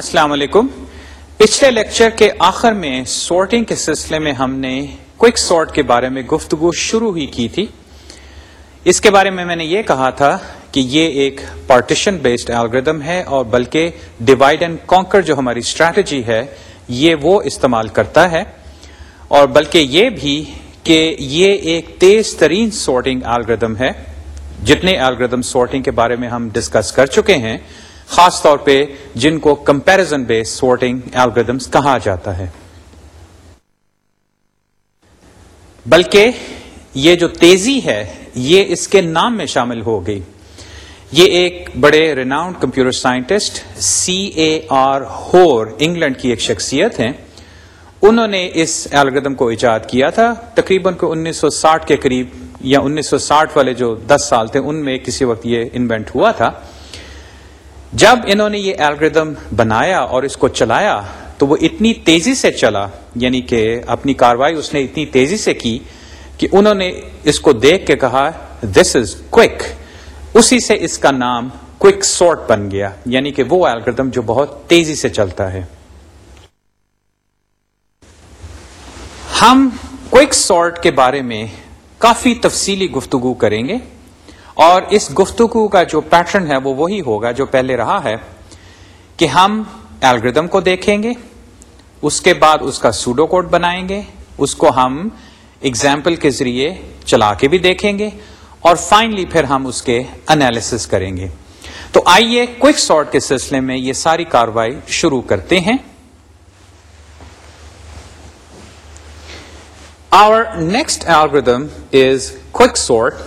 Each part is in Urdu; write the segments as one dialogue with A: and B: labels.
A: السلام علیکم۔ پچھلے لیکچر کے آخر میں سورٹنگ کے سلسلے میں ہم نے کوئک سارٹ کے بارے میں گفتگو شروع ہی کی تھی۔ اس کے بارے میں میں نے یہ کہا تھا کہ یہ ایک پارٹیشن بیسڈ الگریدم ہے اور بلکہ ڈیوائڈ اینڈ کانکر جو ہماری اسٹریٹجی ہے، یہ وہ استعمال کرتا ہے۔ اور بلکہ یہ بھی کہ یہ ایک تیز ترین سارٹنگ الگریدم ہے۔ جتنے الگریدم سارٹنگ کے بارے میں ہم ڈسکس کر چکے ہیں خاص طور پہ جن کو کمپیرزن بیس سارٹنگ الگریدمس کہا جاتا ہے۔ بلکہ یہ جو تیزی ہے، یہ اس کے نام میں شامل ہو گئی۔ یہ ایک بڑے renowned computer scientist C A R Hoare England کی ایک شخصیت ہیں۔ انہوں نے اس الگریدم کو ایجاد کیا تھا۔ تقریباً کو انیس سو ساٹھ کے قریب یا انیس سو ساٹھ والے جو دس سال تھے، ان میں کسی وقت یہ انوینٹ ہوا تھا۔ جب انہوں نے یہ الگریدم بنایا اور اس کو چلایا تو وہ اتنی تیزی سے چلا یعنی کہ اپنی کاروائی اس نے اتنی تیزی سے کی کہ انہوں نے اس کو دیکھ کے کہا دس از کوک اسی سے اس کا نام کوک سورٹ بن گیا یعنی کہ وہ الگریدم جو بہت تیزی سے چلتا ہے۔ ہم کوئک سارٹ کے بارے میں کافی تفصیلی گفتگو کریں گے۔ اور اس گفتگو کا جو پیٹرن ہے وہ وہی ہوگا جو پہلے رہا ہے کہ ہم الگریدم کو دیکھیں گے، اس کے بعد اس کا سوڈو کوڈ بنائیں گے، اس کو ہم اگزامپل کے ذریعے چلا کے بھی دیکھیں گے اور فائنلی پھر ہم اس کے انالیس کریں گے تو آئیے کوئک سارٹ کے سلسلے میں یہ ساری کاروائی شروع کرتے ہیں Our next algorithm is quicksort.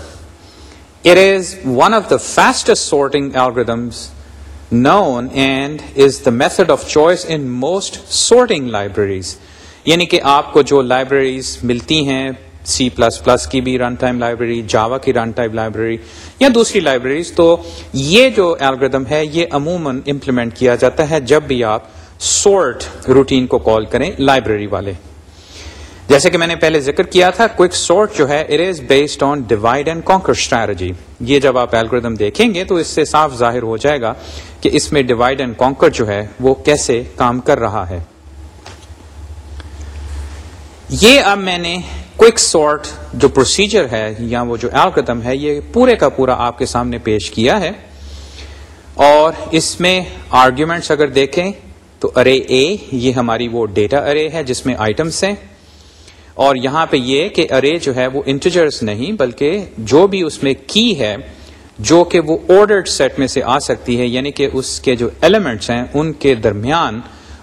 A: It is one of the fastest sorting algorithms known and is the method of choice in most sorting libraries. یعنی کہ آپ کو جو لائبریریز ملتی ہیں سی پلس پلس کی بھی رن ٹائم لائبریری جاوا کی رن ٹائم لائبریری یا دوسری لائبریریز تو یہ جو الگریدم ہے یہ عموماً امپلیمنٹ کیا جاتا ہے جب بھی آپ سورٹ روٹین کو کال کریں لائبریری والے جیسے کہ میں نے پہلے ذکر کیا تھا کوئک سورٹ جو ہے it is based on divide and conquer strategy یہ جب آپ ایلگردم دیکھیں گے تو اس سے صاف ظاہر ہو جائے گا کہ اس میں ڈیوائڈ اینڈ کانکر جو ہے، وہ کیسے کام کر رہا ہے۔ یہ اب میں نے کوئک سارٹ جو پروسیجر ہے یا وہ جو ایلگردم ہے، یہ پورے کا پورا آپ کے سامنے پیش کیا ہے۔ اور اس میں آرگیومنٹس اگر دیکھیں تو ارے اے یہ ہماری وہ ڈیٹا ارے ہے جس میں آئٹمس ہیں۔ اور یہاں پہ یہ کہ ارے جو ہے وہ انٹیجرز نہیں، بلکہ جو بھی اس میں کی ہے، جو کہ وہ آرڈرڈ سیٹ میں سے آ سکتی ہے یعنی کہ اس کے جو ایلیمنٹس ہیں، ان کے درمیان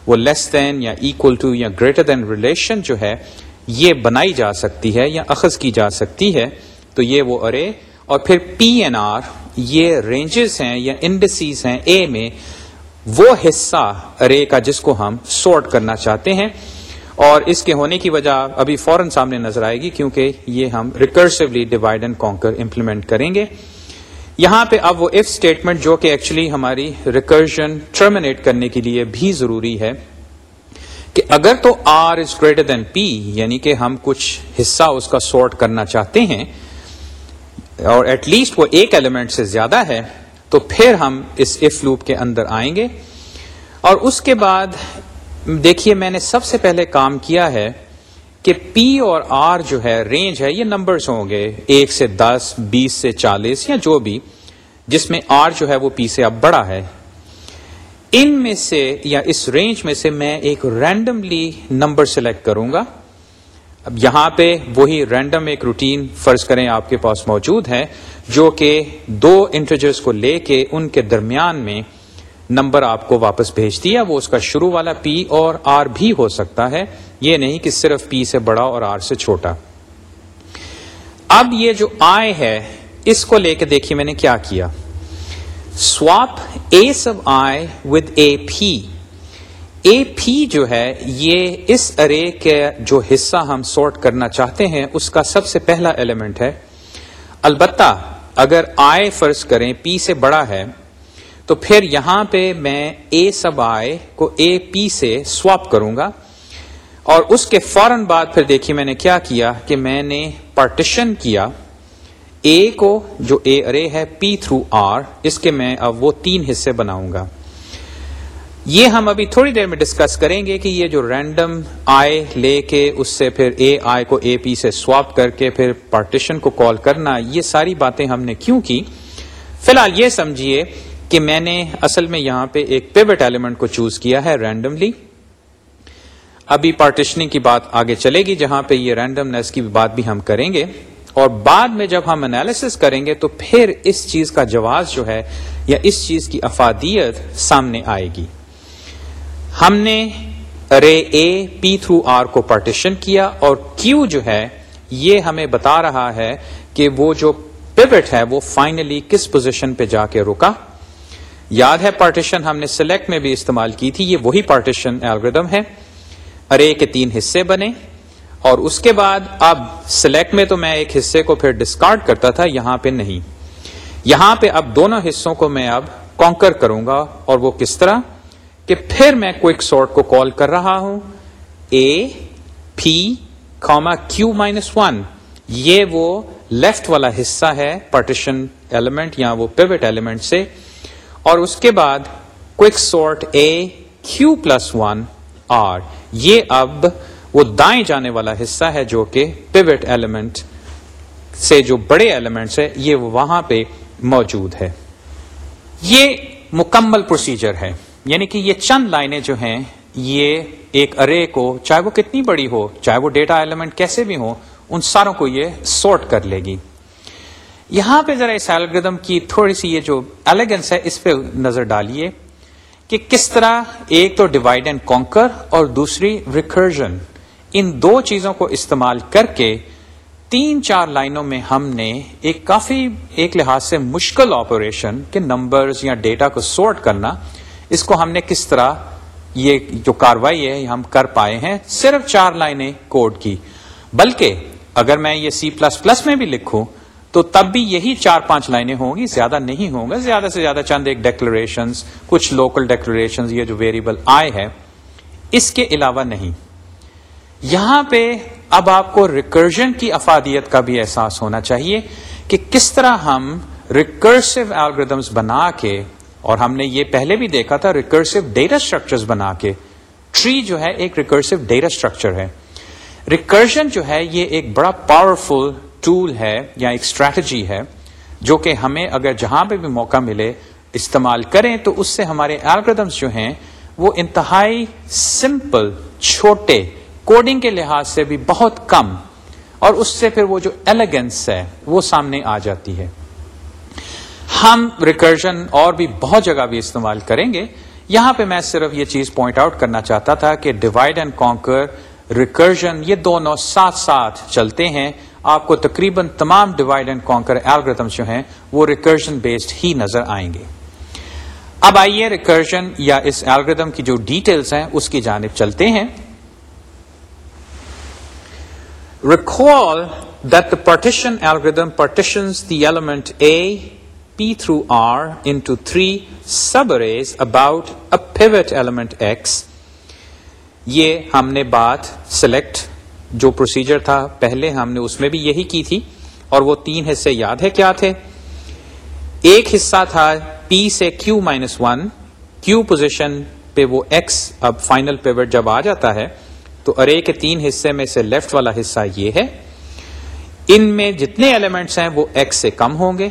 A: وہ لیس دین یا ایکول ٹو یا گریٹر دین ریلیشن جو ہے، یہ بنائی جا سکتی ہے یا اخذ کی جا سکتی ہے۔ تو یہ وہ ارے اور پھر پی این آر یہ رینجز ہیں یا انڈسیز ہیں اے میں، وہ حصہ ارے کا جس کو ہم سورٹ کرنا چاہتے ہیں۔ اور اس کے ہونے کی وجہ ابھی فوراً سامنے نظر آئے گی کیونکہ یہ ہم recursively divide and conquer implement کریں گے۔ یہاں پہ اب وہ اف اسٹیٹمنٹ جو کہ ایکچولی ہماری ریکرجن ٹرمینیٹ کرنے کے لیے بھی ضروری ہے کہ اگر تو آر از گریٹر دین پی یعنی کہ ہم کچھ حصہ اس کا سورٹ کرنا چاہتے ہیں اور ایٹ لیسٹ وہ ایک ایلیمنٹ سے زیادہ ہے، تو پھر ہم اس اف لوپ کے اندر آئیں گے۔ اور اس کے بعد دیکھیے، میں نے سب سے پہلے کام کیا ہے کہ پی اور آر جو ہے رینج ہے، یہ نمبرز ہوں گے، ایک سے دس، بیس سے چالیس یا جو بھی، جس میں آر جو ہے وہ پی سے اب بڑا ہے۔ ان میں سے یا اس رینج میں سے میں ایک رینڈملی نمبر سلیکٹ کروں گا۔ اب یہاں پہ وہی رینڈم ایک روٹین فرض کریں آپ کے پاس موجود ہے، جو کہ دو انٹرجرز کو لے کے ان کے درمیان میں نمبر آپ کو واپس بھیج دیا، وہ اس کا شروع والا پی اور آر بھی ہو سکتا ہے۔ یہ نہیں کہ صرف پی سے بڑا اور آر سے چھوٹا۔ اب یہ جو آئے ہے، اس کو لے کے دیکھیے میں نے کیا کیا۔ سواپ اے سب آئے ود اے پی۔ اے پی جو ہے، یہ اس ارے کے جو حصہ ہم سورٹ کرنا چاہتے ہیں، اس کا سب سے پہلا ایلیمنٹ ہے۔ البتہ، اگر آئے فرض کریں پی سے بڑا ہے تو پھر یہاں پہ میں اے سب آئے کو اے پی سے سواپ کروں گا۔ اور اس کے فوراً بعد پھر دیکھیے میں نے کیا کیا کہ میں نے پارٹیشن کیا۔ اے کو جو اے ارے ہے پی تھرو آر، اس کے میں اب وہ تین حصے بناؤں گا۔ یہ ہم ابھی تھوڑی دیر میں ڈسکس کریں گے کہ یہ جو رینڈم آئے لے کے اس سے پھر اے آئے کو اے پی سے سواپ کر کے پھر پارٹیشن کو کال کرنا، یہ ساری باتیں ہم نے کیوں کی؟ فی الحال یہ سمجھیے کہ میں نے اصل میں یہاں پہ ایک پیوٹ ایلیمنٹ کو چوز کیا ہے رینڈملی۔ ابھی پارٹیشننگ کی بات آگے چلے گی، جہاں پہ یہ رینڈمنیس کی بات بھی ہم کریں گے۔ اور بعد میں جب ہم انالیس کریں گے تو پھر اس چیز کا جواز جو ہے یا اس چیز کی افادیت سامنے آئے گی۔ ہم نے array A P through R کو پارٹیشن کیا اور کیو جو ہے یہ ہمیں بتا رہا ہے کہ وہ جو پیوٹ ہے وہ فائنلی کس پوزیشن پہ جا کے رکا۔ یاد ہے پارٹیشن ہم نے سلیکٹ میں بھی استعمال کی تھی، یہ وہی پارٹیشن الگریدم ہے۔ ارے کے تین حصے بنے۔ اور اس کے بعد اب سلیکٹ میں تو میں ایک حصے کو پھر ڈسکارڈ کرتا تھا، یہاں پہ نہیں۔ یہاں پہ اب دونوں حصوں کو میں اب کانکر کروں گا۔ اور وہ کس طرح؟ کہ پھر میں کوئک سارٹ کو کال کر رہا ہوں۔ A P comma Q minus one یہ وہ لیفٹ والا حصہ ہے پارٹیشن ایلیمنٹ یا وہ پیوٹ ایلیمنٹ سے۔ اور اس کے بعد quick sort A Q plus one R یہ اب وہ دائیں جانے والا حصہ ہے جو کہ پیوٹ ایلیمنٹ سے جو بڑے ایلیمنٹس ہے، یہ وہاں پہ موجود ہے۔ یہ مکمل پروسیجر ہے۔ یعنی کہ یہ چند لائنیں جو ہیں، یہ ایک ارے کو چاہے وہ کتنی بڑی ہو، چاہے وہ ڈیٹا ایلیمنٹ کیسے بھی ہو، ان ساروں کو یہ سورٹ کر لے گی۔ یہاں پہ ذرا اس ایلگردم کی تھوڑی سی یہ جو ایلیگنس ہے، اس پہ نظر ڈالیے کہ کس طرح ایک تو ڈیوائڈ اینڈ کانکر اور دوسری ریکرجن ان دو چیزوں کو استعمال کر کے تین چار لائنوں میں ہم نے ایک کافی ایک لحاظ سے مشکل آپریشن کے نمبرز یا ڈیٹا کو سورٹ کرنا۔ اس کو ہم نے کس طرح یہ جو کاروائی ہے ہم کر پائے ہیں صرف چار لائنیں کوڈ کی۔ بلکہ اگر میں یہ سی پلس پلس میں بھی لکھوں تو تب بھی یہی چار پانچ لائنیں ہوں گی، زیادہ نہیں ہوں گے زیادہ سے زیادہ چند ایک ڈیکلریشن کچھ لوکل ڈیکلریشن یہ جو ویریبل آئے ہے اس کے علاوہ نہیں۔ یہاں پہ اب آپ کو ریکرجن کی افادیت کا بھی احساس ہونا چاہیے کہ کس طرح ہم ریکرسو الگریدمس بنا کے، اور ہم نے یہ پہلے بھی دیکھا تھا ریکرسو ڈیٹا اسٹرکچر بنا کے ٹری جو ہے ایک ریکرسو ڈیٹا اسٹرکچر ہے۔ ریکرشن جو ہے یہ ایک بڑا پاورفل ٹول ہے یا ایک اسٹریٹجی ہے جو کہ ہمیں اگر جہاں پہ بھی موقع ملے استعمال کریں تو اس سے ہمارے الگریدمس جو ہیں وہ انتہائی سمپل چھوٹے کوڈنگ کے لحاظ سے بھی بہت کم اور اس سے پھر وہ جو ایلیگنس ہے وہ سامنے آ جاتی ہے۔ ہم ریکرجن اور بھی بہت جگہ بھی استعمال کریں گے۔ یہاں پہ میں صرف یہ چیز پوائنٹ آؤٹ کرنا چاہتا تھا کہ ڈیوائڈ اینڈ کانکر ریکرجن یہ دونوں ساتھ ساتھ چلتے ہیں۔ آپ کو تقریباً تمام ڈیوائڈ اینڈ کانکر ایلگردم جو ہیں وہ ریکرجن بیسڈ ہی نظر آئیں گے۔ اب آئیے ریکرجن یا اس ایلگردم کی جو ڈیٹیلز ہیں اس کی جانب چلتے ہیں۔ Recall that the partition algorithm partitions the element A P through R into three subarrays about a pivot element X. یہ ہم نے بات سلیکٹ جو پروسیجر تھا پہلے ہم نے اس میں بھی یہی کی تھی اور وہ تین حصے یاد ہے کیا تھے؟ ایک حصہ تھا پی سے Q minus one Q position پہ وہ ایکس اب فائنل پیوٹ جب آ جاتا ہے، تو ارے کے تین حصے میں سے لیفٹ والا حصہ یہ ہے۔ ان میں جتنے ایلیمنٹس ہیں وہ ایکس سے کم ہوں گے۔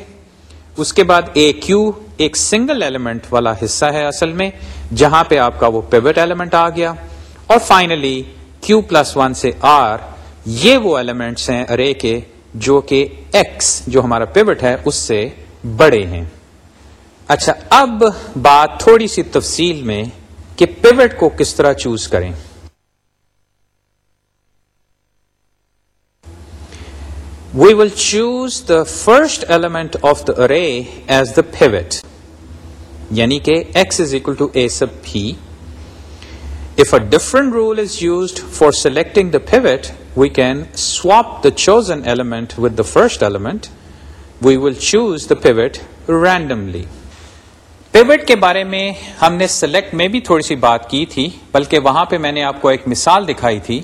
A: اس کے بعد اے کیو ایک سنگل ایلیمنٹ والا حصہ ہے اصل میں، جہاں پہ آپ کا وہ پیوٹ ایلیمنٹ آ گیا۔ اور فائنلی کیو پلس ون سے آر یہ وہ ایلیمنٹس ہیں ارے کے جو کہ ایکس جو ہمارا پیوٹ ہے، اس سے بڑے ہیں۔ اچھا اب بات تھوڑی سی تفصیل میں کہ پیوٹ کو کس طرح چوز کریں۔ We will choose the first element of the array as the pivot. یعنی کہ x is equal to a sub p if a different rule is used for selecting the pivot we can swap the chosen element with the first element. We will choose the pivot randomly. Pivot کے بارے میں ہم نے سلیکٹ میں بھی تھوڑی سی بات کی تھی بلکہ وہاں پہ میں نے آپ کو ایک مثال دکھائی تھی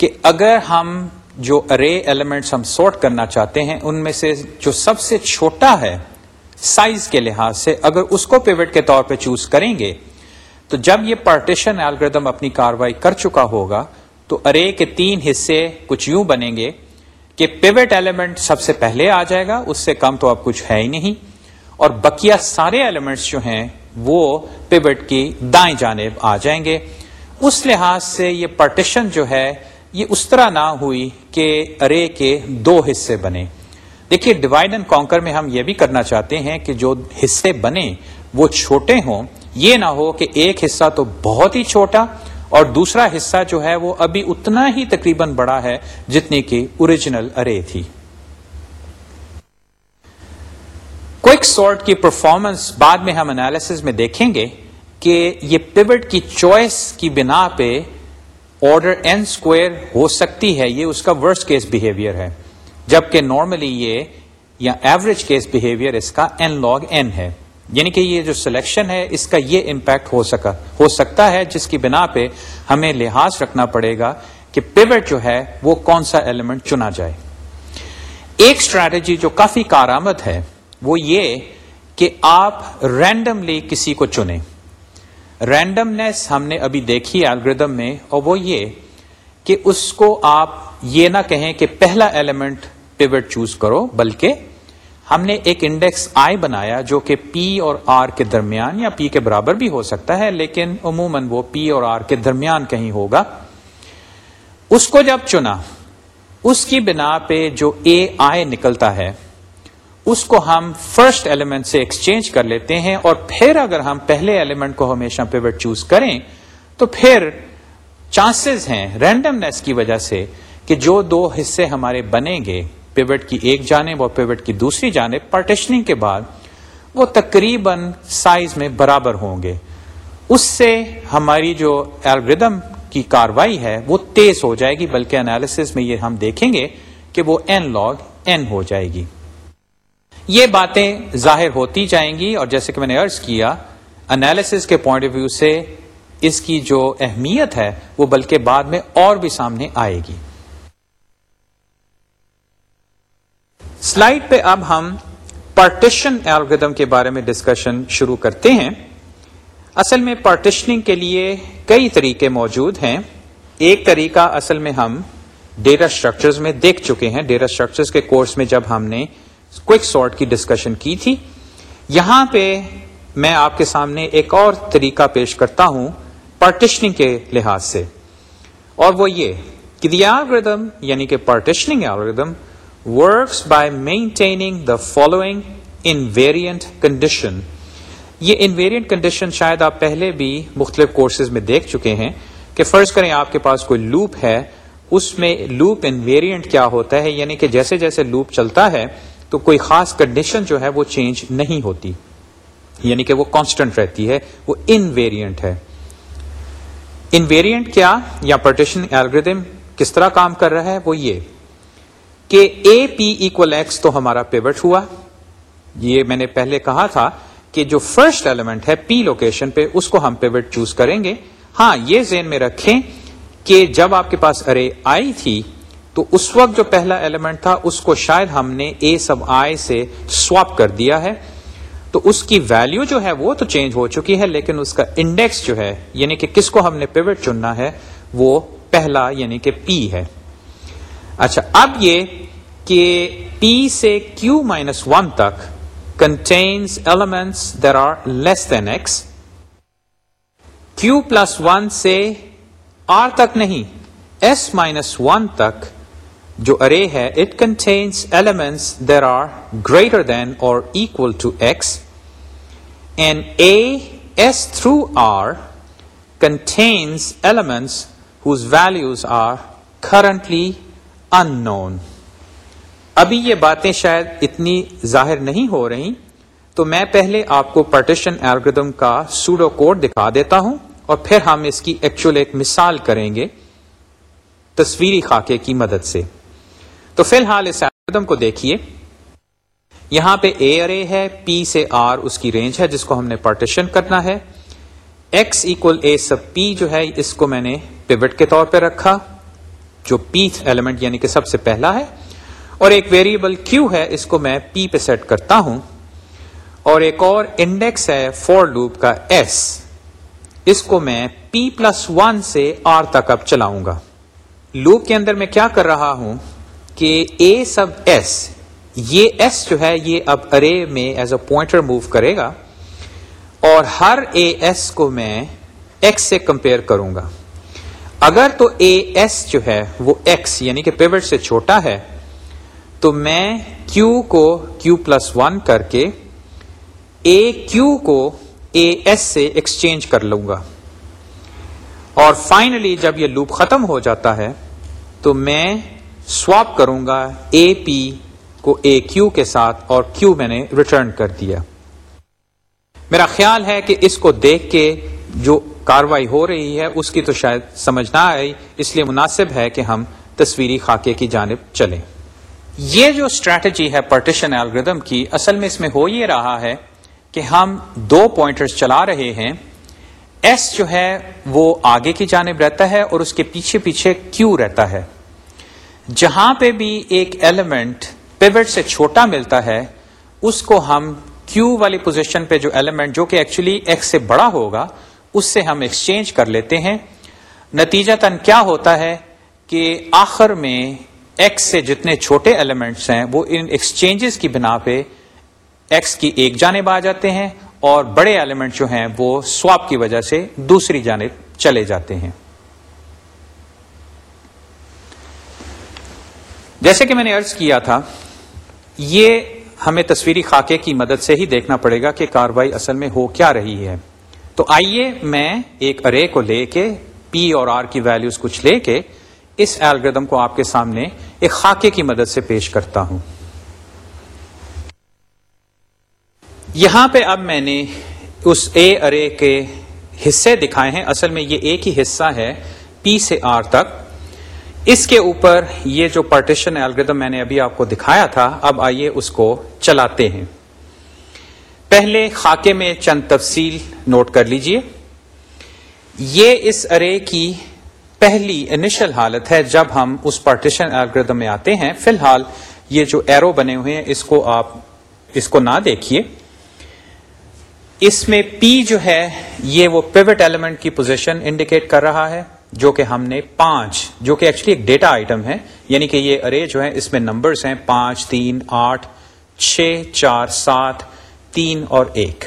A: کہ اگر ہم جو ارے ایلیمنٹس ہم سورٹ کرنا چاہتے ہیں ان میں سے جو سب سے چھوٹا ہے سائز کے لحاظ سے اگر اس کو پیوٹ کے طور پہ چوز کریں گے تو جب یہ پارٹیشن الگریدم اپنی کاروائی کر چکا ہوگا، تو ارے کے تین حصے کچھ یوں بنیں گے کہ پیوٹ ایلیمنٹ سب سے پہلے آ جائے گا، اس سے کم تو اب کچھ ہے ہی نہیں۔ اور بکیا سارے ایلیمنٹس جو ہیں، وہ پیوٹ کی دائیں جانب آ جائیں گے۔ اس لحاظ سے یہ پارٹیشن جو ہے، یہ اس طرح نہ ہوئی کہ ارے کے دو حصے بنے دیکھیے ڈیوائڈ اینڈ کانکر میں ہم یہ بھی کرنا چاہتے ہیں کہ جو حصے بنے وہ چھوٹے ہوں یہ نہ ہو کہ ایک حصہ تو بہت ہی چھوٹا اور دوسرا حصہ جو ہے وہ ابھی اتنا ہی تقریباً بڑا ہے جتنی کی اوریجنل ارے تھی۔ کوئک سارٹ کی پرفارمنس بعد میں ہم انالیس میں دیکھیں گے کہ یہ پیوٹ کی چوائس کی بنا پہ آرڈر این اسکوئر ہو سکتی ہے، یہ اس کا ورس کیس بہیویئر ہے۔ جبکہ نارملی یہ یا ایوریج کیس بہیویئر اس کا این لاگ این ہے۔ یعنی کہ یہ جو سلیکشن ہے، اس کا یہ امپیکٹ ہو سکا۔ ہو سکتا ہے جس کی بنا پہ ہمیں لحاظ رکھنا پڑے گا کہ پیوٹ جو ہے، وہ کون سا ایلیمنٹ چنا جائے۔ ایک اسٹریٹجی جو کافی کارآمد ہے، وہ یہ کہ آپ رینڈملی کسی کو چنیں۔ رینڈمنیس ہم نے ابھی دیکھی الگریدم میں، اور وہ یہ کہ اس کو آپ یہ نہ کہیں کہ پہلا ایلیمنٹ پیوٹ چوز کرو، بلکہ ہم نے ایک انڈیکس آئی بنایا جو کہ پی اور آر کے درمیان یا پی کے برابر بھی ہو سکتا ہے، لیکن عموماً وہ پی اور آر کے درمیان کہیں ہوگا۔ اس کو جب چنا، اس کی بنا پہ جو اے آئی نکلتا ہے، اس کو ہم فرسٹ ایلیمنٹ سے ایکسچینج کر لیتے ہیں اور پھر اگر ہم پہلے ایلیمنٹ کو ہمیشہ پیوٹ چوز کریں، تو پھر چانسز ہیں رینڈمنیس کی وجہ سے کہ جو دو حصے ہمارے بنیں گے پیوٹ کی ایک جانب اور پیوٹ کی دوسری جانب پارٹیشننگ کے بعد وہ تقریباً سائز میں برابر ہوں گے۔ اس سے ہماری جو الگریدم کی کاروائی ہے وہ تیز ہو جائے گی، بلکہ انالیس میں یہ ہم دیکھیں گے کہ وہ این لاگ این ہو جائے گی۔ یہ باتیں ظاہر ہوتی جائیں گی اور جیسے کہ میں نے ارض کیا انالیس کے پوائنٹ آف ویو سے اس کی جو اہمیت ہے وہ بلکہ بعد میں اور بھی سامنے آئے گی۔ سلائڈ پہ اب ہم پارٹیشن الگریدم کے بارے میں ڈسکشن شروع کرتے ہیں۔ اصل میں پارٹیشننگ کے لیے کئی طریقے موجود ہیں۔ ایک طریقہ اصل میں ہم ڈیٹا اسٹرکچرز میں دیکھ چکے ہیں۔ ڈیٹا اسٹرکچرز کے کورس میں جب ہم نے کوئک سارٹ کی ڈسکشن کی تھی۔ یہاں پہ میں آپ کے سامنے ایک اور طریقہ پیش کرتا ہوں پارٹیشننگ کے لحاظ سے۔ اور وہ یہ کہ دی الگریدم یعنی کہ partitioning algorithm works by maintaining the following invariant condition یہ انویریئنٹ کنڈیشن شاید آپ پہلے بھی مختلف کورسز میں دیکھ چکے ہیں کہ فرض کریں آپ کے پاس کوئی لوپ ہے، اس میں لوپ انویریئنٹ کیا ہوتا ہے؟ یعنی کہ جیسے جیسے لوپ چلتا ہے، تو کوئی خاص کنڈیشن جو ہے وہ چینج نہیں ہوتی۔ یعنی کہ وہ کانسٹنٹ رہتی ہے، وہ انویریئنٹ ہے۔ انویریئنٹ کیا یا پرٹیشن ایلگردم کس طرح کام کر رہا ہے؟ وہ یہ۔ کہ اے پی ایکول ایکس تو ہمارا پیوٹ ہوا۔ یہ میں نے پہلے کہا تھا کہ جو فرسٹ ایلیمنٹ ہے پی لوکیشن پہ، اس کو ہم پیوٹ چوز کریں گے۔ ہاں یہ ذہن میں رکھیں کہ جب آپ کے پاس ارے آئی تھی، تو اس وقت جو پہلا ایلیمنٹ تھا، اس کو شاید ہم نے اے سب آئی سے سواپ کر دیا ہے۔ تو اس کی ویلو جو ہے وہ تو چینج ہو چکی ہے، لیکن اس کا انڈیکس جو ہے یعنی کہ کس کو ہم نے پیوٹ چننا ہے، وہ پہلا یعنی کہ پی ہے۔ اچھا اب یہ کہ پی سے کیو مائنس ون تک contains elements there are less than X Q plus one سے آر تک نہیں ایس مائنس ون تک جو ارے ہے it contains elements there are greater than or equal to X and A S through R contains elements whose values are currently unknown نون ابھی یہ باتیں شاید اتنی ظاہر نہیں ہو رہی، تو میں پہلے آپ کو پارٹیشن ایلگردم کا سوڈو کوڈ دکھا دیتا ہوں اور پھر ہم اس کی ایکچوئل ایک مثال کریں گے تصویری خاکے کی مدد سے۔ تو فی الحال اس ایلگردم کو دیکھیے۔ یہاں پہ اے ارے ہے پی سے آر اس کی رینج ہے، جس کو ہم نے پارٹیشن کرنا ہے۔ ایکس اکول اے سب پی جو ہے، اس کو میں نے پیوٹ کے طور پہ رکھا۔ جو پیتھ ایلیمنٹ یعنی کہ سب سے پہلا ہے، اور ایک ویریبل کیو ہے، اس کو میں پی پہ سیٹ کرتا ہوں۔ اور ایک اور انڈیکس ہے فور لوپ کا ایس اس کو میں پی پلس ون سے آر تک اب چلاؤں گا۔ لوپ کے اندر میں کیا کر رہا ہوں کہ اے سب ایس یہ ایس جو ہے، یہ اب ارے میں ایز اے پوائنٹر موو کرے گا۔ اور ہر اے ایس کو میں ایکس سے کمپیئر کروں گا۔ اگر تو اے ایس جو ہے وہ ایکس یعنی کہ پیوٹ سے چھوٹا ہے، تو میں کیو کو کیو پلس ون کر کے اے کیو کو اے ایس سے ایکسچینج کر لوں گا۔ اور فائنلی جب یہ لوپ ختم ہو جاتا ہے، تو میں سواپ کروں گا اے پی کو اے کیو کے ساتھ اور کیو میں نے ریٹرن کر دیا۔ میرا خیال ہے کہ اس کو دیکھ کے جو کاروائی ہو رہی ہے، اس کی تو شاید سمجھ نہ آئی، اس لیے مناسب ہے کہ ہم تصویری خاکے کی جانب چلیں۔ یہ جو اسٹریٹجی ہے پرٹیشن الگریدم کی، اصل میں اس میں ہو یہ رہا ہے کہ ہم دو پوائنٹرز چلا رہے ہیں۔ ایس جو ہے، وہ آگے کی جانب رہتا ہے اور اس کے پیچھے پیچھے کیو رہتا ہے۔ جہاں پہ بھی ایک ایلیمنٹ پیوٹ سے چھوٹا ملتا ہے، اس کو ہم کیو والی پوزیشن پہ جو ایلیمنٹ جو کہ ایکچولی ایکس سے بڑا ہوگا اس سے ہم ایکسچینج کر لیتے ہیں۔ نتیجہ تن کیا ہوتا ہے کہ آخر میں ایکس سے جتنے چھوٹے ایلیمنٹس ہیں، وہ ان ایکسچینجز کی بنا پہ ایکس کی ایک جانب آ جاتے ہیں اور بڑے ایلیمنٹ جو ہیں، وہ سواپ کی وجہ سے دوسری جانب چلے جاتے ہیں۔ جیسے کہ میں نے ارض کیا تھا، یہ ہمیں تصویری خاکے کی مدد سے ہی دیکھنا پڑے گا کہ کاروائی اصل میں ہو کیا رہی ہے۔ تو آئیے میں ایک ارے کو لے کے پی اور آر کی ویلیوز کچھ لے کے اس ایلگردم کو آپ کے سامنے ایک خاکے کی مدد سے پیش کرتا ہوں۔ یہاں پہ اب میں نے اس اے ارے کے حصے دکھائے ہیں۔ اصل میں یہ ایک ہی حصہ ہے پی سے آر تک۔ اس کے اوپر یہ جو پارٹیشن الگریدم میں نے ابھی آپ کو دکھایا تھا، اب آئیے اس کو چلاتے ہیں۔ پہلے خاکے میں چند تفصیل نوٹ کر لیجیے۔ یہ اس ارے کی پہلی انیشل حالت ہے جب ہم اس پارٹیشن الگریدم میں آتے ہیں۔ فی الحال یہ جو ایرو بنے ہوئے ہیں، اس کو آپ اس کو نہ دیکھیے۔ اس میں پی جو ہے، یہ وہ پیوٹ ایلیمنٹ کی پوزیشن انڈیکیٹ کر رہا ہے، جو کہ ہم نے پانچ جو کہ ایکچولی ایک ڈیٹا آئٹم ہے۔ یعنی کہ یہ ارے جو ہے، اس میں نمبرز ہیں، پانچ، تین، آٹھ، چھ، چار، سات تین اور ایک۔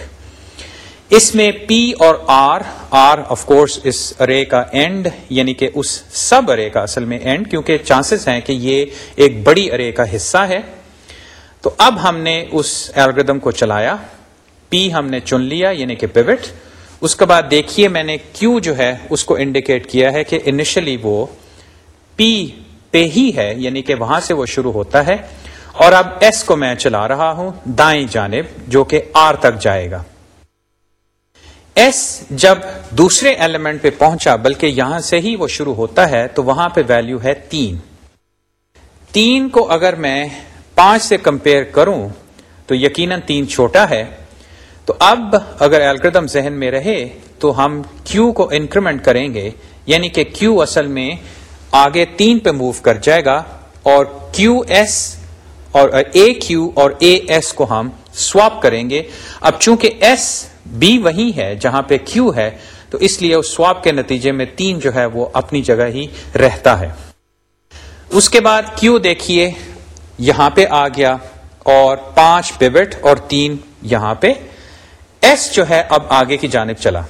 A: اس میں پی اور آر آر آف کورس اس ارے کا اینڈ یعنی کہ اس سب ارے کا اصل میں اینڈ کیونکہ چانسز ہیں کہ یہ ایک بڑی ارے کا حصہ ہے۔ تو اب ہم نے اس الگریدم کو چلایا۔ پی ہم نے چن لیا یعنی کہ پیوٹ اس کے بعد دیکھیے میں نے کیو جو ہے، اس کو انڈیکیٹ کیا ہے کہ انیشلی وہ پی پہ ہی ہے یعنی کہ وہاں سے وہ شروع ہوتا ہے۔ اور اب ایس کو میں چلا رہا ہوں دائیں جانب جو کہ آر تک جائے گا۔ ایس جب دوسرے ایلیمنٹ پہ پہنچا، بلکہ یہاں سے ہی وہ شروع ہوتا ہے، تو وہاں پہ ویلو ہے تین۔ تین کو اگر میں پانچ سے کمپیئر کروں، تو یقیناً تین چھوٹا ہے۔ تو اب اگر الگریدم ذہن میں رہے، تو ہم کیو کو انکریمنٹ کریں گے یعنی کہ کیو اصل میں آگے تین پہ موو کر جائے گا، اور کیو ایس اور اے کیو اور اے ایس کو ہم سواپ کریں گے۔ اب چونکہ ایس بی وہی ہے جہاں پہ کیو ہے، تو اس لیے اس سواپ کے نتیجے میں تین جو ہے وہ اپنی جگہ ہی رہتا ہے۔ اس کے بعد کیو دیکھیے، یہاں پہ آ گیا اور پانچ پیوٹ اور تین یہاں پہ۔ ایس جو ہے اب آگے کی جانب چلا۔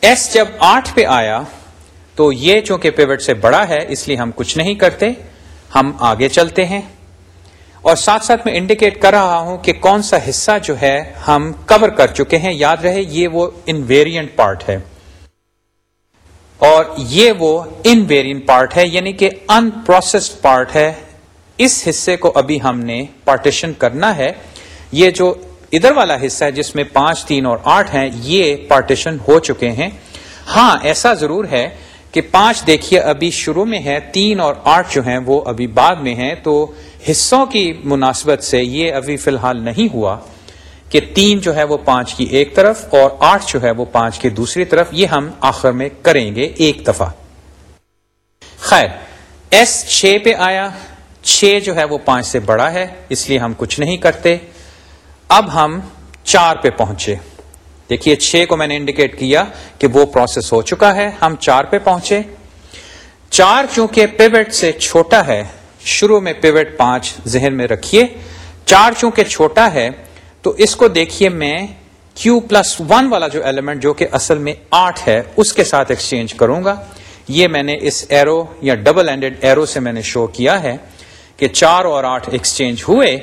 A: ایس جب آٹھ پہ آیا، تو یہ چونکہ پیوٹ سے بڑا ہے، اس لیے ہم کچھ نہیں کرتے۔ ہم آگے چلتے ہیں۔ اور ساتھ ساتھ میں انڈیکیٹ کر رہا ہوں کہ کون سا حصہ جو ہے ہم کور کر چکے ہیں۔ یاد رہے، یہ وہ انویرینٹ پارٹ ہے۔ اور یہ وہ انویرینٹ پارٹ ہے یعنی کہ ان پروسیسڈ پارٹ ہے۔ اس حصے کو ابھی ہم نے پارٹیشن کرنا ہے۔ یہ جو ادھر والا حصہ ہے، جس میں پانچ، تین اور آٹھ ہیں، یہ پارٹیشن ہو چکے ہیں۔ ہاں ایسا ضرور ہے کہ پانچ دیکھیے، ابھی شروع میں ہے، تین اور آٹھ جو ہیں، وہ ابھی بعد میں ہیں۔ تو حصوں کی مناسبت سے یہ ابھی فی الحال نہیں ہوا کہ تین جو ہے وہ پانچ کی ایک طرف اور آٹھ جو ہے وہ پانچ کی دوسری طرف یہ ہم آخر میں کریں گے ایک دفعہ۔ خیر، ایس چھ پہ آیا، چھ جو ہے وہ پانچ سے بڑا ہے، اس لیے ہم کچھ نہیں کرتے۔ اب ہم چار پہ پہنچے۔ دیکھیے، چھ کو میں نے انڈیکیٹ کیا کہ وہ پروسیس ہو چکا ہے، ہم چار پہ پہنچے۔ چار چونکہ پیوٹ سے چھوٹا ہے شروع میں پیوٹ پانچ ذہن میں رکھیے۔ چار چونکہ چھوٹا ہے، تو اس کو دیکھیے میں کیو پلس ون والا جو ایلیمنٹ جو کہ اصل میں آٹھ ہے، اس کے ساتھ ایکسچینج کروں گا۔ یہ میں نے اس ایرو یا ڈبل اینڈیڈ ایرو سے میں نے شو کیا ہے کہ چار اور آٹھ ایکسچینج ہوئے۔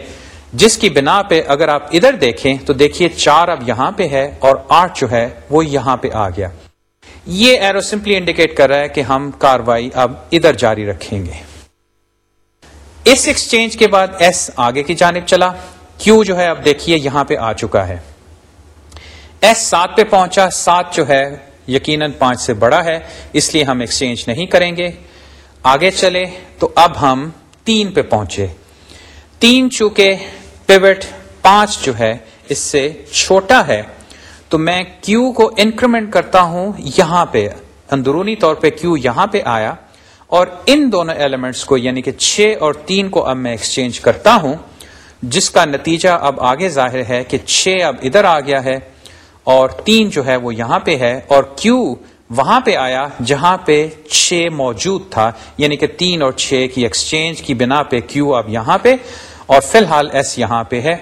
A: جس کی بنا پہ اگر آپ ادھر دیکھیں، تو دیکھیے چار اب یہاں پہ ہے اور آٹھ جو ہے، وہ یہاں پہ آ گیا۔ یہ ایرو سمپلی انڈیکیٹ کر رہا ہے کہ ہم کاروائی اب ادھر جاری رکھیں گے۔ اس ایکسچینج کے بعد ایس آگے کی جانب چلا۔ کیو جو ہے اب دیکھیے یہاں پہ آ چکا ہے۔ ایس سات پہ پہنچا۔ سات جو ہے یقیناً پانچ سے بڑا ہے، اس لیے ہم ایکسچینج نہیں کریں گے۔ آگے چلے تو اب ہم تین پہ پہنچے۔ تین چونکہ پیوٹ پانچ جو ہے اس سے چھوٹا ہے، تو میں کیو کو انکریمنٹ کرتا ہوں یہاں پہ۔ اندرونی طور پہ کیو یہاں پہ آیا۔ اور ان دونوں ایلیمنٹس کو یعنی کہ چھ اور تین کو اب میں ایکسچینج کرتا ہوں، جس کا نتیجہ اب آگے ظاہر ہے کہ چھ اب ادھر آ گیا ہے اور تین جو ہے وہ یہاں پہ ہے اور کیو وہاں پہ آیا جہاں پہ چھ موجود تھا یعنی کہ تین اور چھ کی ایکسچینج کی بنا پہ کیو اب یہاں پہ اور فی الحال ایس یہاں پہ ہے۔